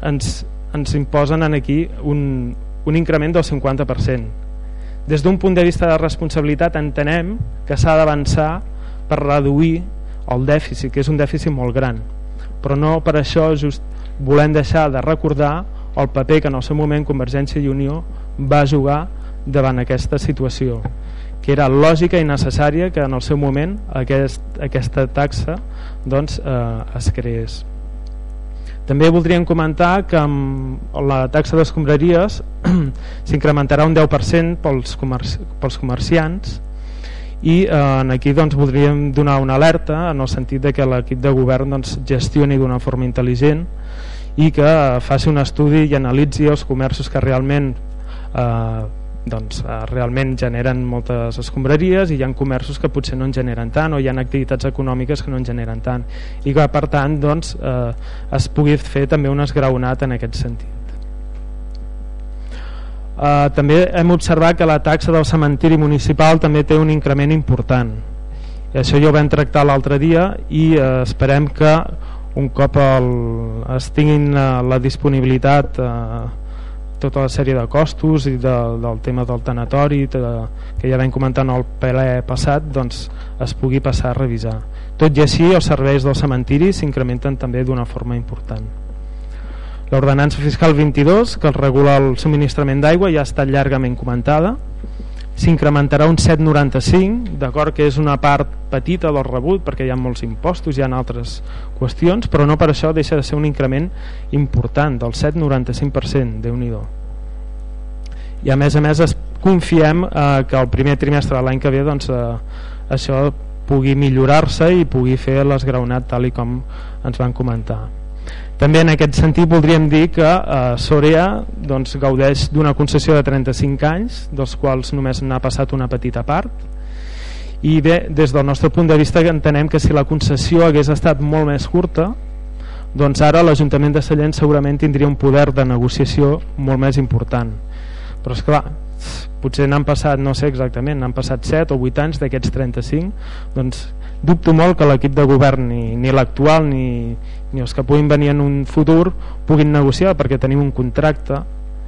ens, ens imposen en aquí un, un increment del 50% des d'un punt de vista de responsabilitat entenem que s'ha d'avançar per reduir el dèficit que és un dèficit molt gran. Però no per això just volem deixar de recordar el paper que en el seu moment Convergència i Unió va jugar davant aquesta situació que era lògica i necessària que en el seu moment aquest, aquesta taxa doncs, eh, es creés. També voldríem comentar que amb la taxa d'escombraries s'incrementarà un 10% pels, comerci pels comerciants i eh, aquí doncs, voldríem donar una alerta en el sentit de que l'equip de govern doncs, gestioni d'una forma intel·ligent i que faci un estudi i analitzi els comerços que realment eh, doncs, eh, realment generen moltes escombraries i hi ha comerços que potser no en generen tant o hi ha activitats econòmiques que no en generen tant. I que per tant doncs, eh, es pugui fer també un esgraonat en aquest sentit. Eh, també hem observat que la taxa del cementiri municipal també té un increment important. I això ja ho vam tractar l'altre dia i eh, esperem que un cop el, es tinguin eh, la disponibilitat eh, tota la sèrie de costos i de, del tema del tanatori de, que ja vam comentar en el ple passat doncs es pugui passar a revisar. Tot i així els serveis del cementiri s'incrementen també d'una forma important. L'ordenança fiscal 22 que regula el subministrament d'aigua ja ha estat llargament comentada s'incrementarà un 7,95 d'acord que és una part petita del rebut perquè hi ha molts impostos, hi ha altres qüestions però no per això deixa de ser un increment important del 7,95% déu nhi i a més a més es confiem eh, que el primer trimestre de l'any que ve doncs, eh, això pugui millorar-se i pugui fer l'esgraonat tal i com ens van comentar també en aquest sentit voldríem dir que eh, Sorea doncs, gaudeix d'una concessió de 35 anys, dels quals només n'ha passat una petita part, i bé, des del nostre punt de vista entenem que si la concessió hagués estat molt més curta, doncs ara l'Ajuntament de Sallent segurament tindria un poder de negociació molt més important. Però és clar, potser n'han passat, no sé exactament, n'han passat 7 o 8 anys d'aquests 35, doncs dubto molt que l'equip de govern ni, ni l'actual ni, ni els que puguin venir en un futur puguin negociar perquè tenim un contracte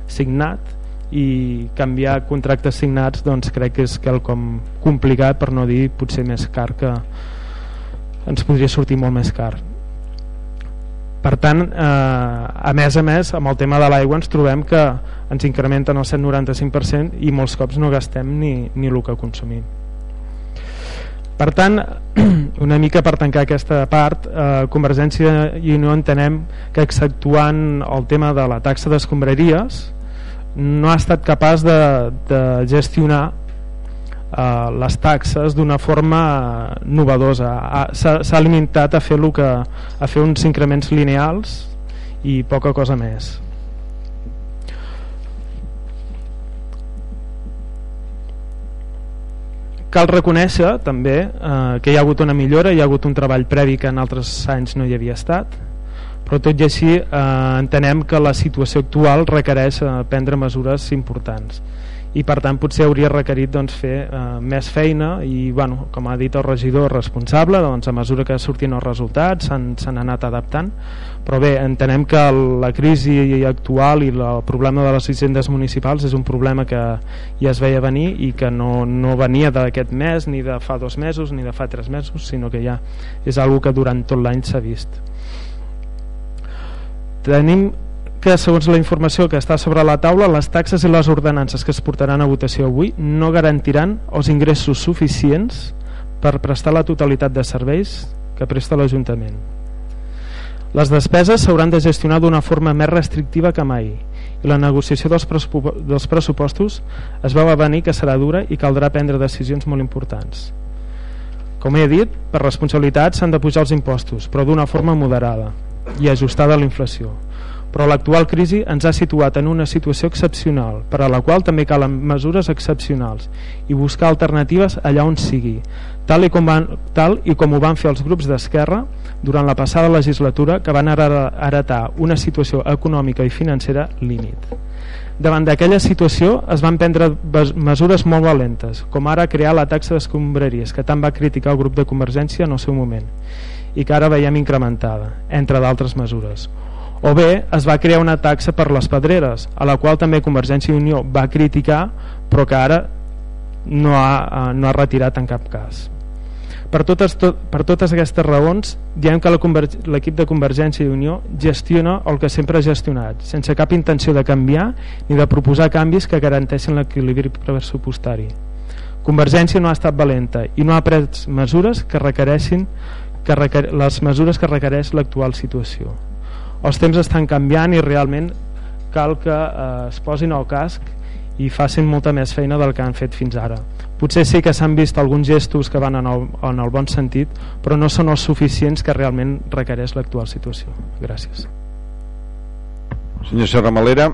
signat i canviar contractes signats doncs crec que és quelcom complicat per no dir potser més car que ens podria sortir molt més car. Per tant eh, a més a més amb el tema de l'aigua ens trobem que ens incrementen el 195% i molts cops no gastem ni, ni el que consumim per tant, una mica per tancar aquesta part, eh, Convergència i Unió entenem que exceptuant el tema de la taxa d'escombraries no ha estat capaç de, de gestionar eh, les taxes d'una forma novedosa. S'ha limitat a fer, que, a fer uns increments lineals i poca cosa més. Cal reconèixer també eh, que hi ha hagut una millora, hi ha hagut un treball previ que en altres anys no hi havia estat, però tot i així eh, entenem que la situació actual requereix eh, prendre mesures importants i per tant potser hauria requerit doncs, fer eh, més feina i bueno, com ha dit el regidor responsable doncs, a mesura que sortien els resultats s'han anat adaptant. Però bé, entenem que la crisi actual i el problema de les hisendes municipals és un problema que ja es veia venir i que no, no venia d'aquest mes ni de fa dos mesos ni de fa tres mesos sinó que ja és algo que durant tot l'any s'ha vist. Tenim que segons la informació que està sobre la taula les taxes i les ordenances que es portaran a votació avui no garantiran els ingressos suficients per prestar la totalitat de serveis que presta l'Ajuntament. Les despeses s'hauran de gestionar d'una forma més restrictiva que mai i la negociació dels, dels pressupostos es va venir que serà dura i caldrà prendre decisions molt importants. Com he dit, per responsabilitat s'han de pujar els impostos, però d'una forma moderada i ajustada a la inflació però l'actual crisi ens ha situat en una situació excepcional, per a la qual també calen mesures excepcionals i buscar alternatives allà on sigui, tal i com, van, tal i com ho van fer els grups d'Esquerra durant la passada legislatura que van heretar una situació econòmica i financera límit. Davant d'aquella situació es van prendre mesures molt valentes, com ara crear la taxa d'escombraries, que tant va criticar el grup de Convergència en el seu moment, i que ara veiem incrementada, entre d'altres mesures o bé es va crear una taxa per les pedreres a la qual també Convergència i Unió va criticar però que ara no ha, eh, no ha retirat en cap cas. Per totes, tot, per totes aquestes raons diem que l'equip de Convergència i Unió gestiona el que sempre ha gestionat sense cap intenció de canviar ni de proposar canvis que garanteixin l'equilibri pressupostari. Convergència no ha estat valenta i no ha pres mesures que requereixin que requer les mesures que requereix l'actual situació els temps estan canviant i realment cal que eh, es posin al casc i facin molta més feina del que han fet fins ara. Potser sí que s'han vist alguns gestos que van en el, en el bon sentit però no són els suficients que realment requereix l'actual situació. Gràcies. Senyor Serra Malera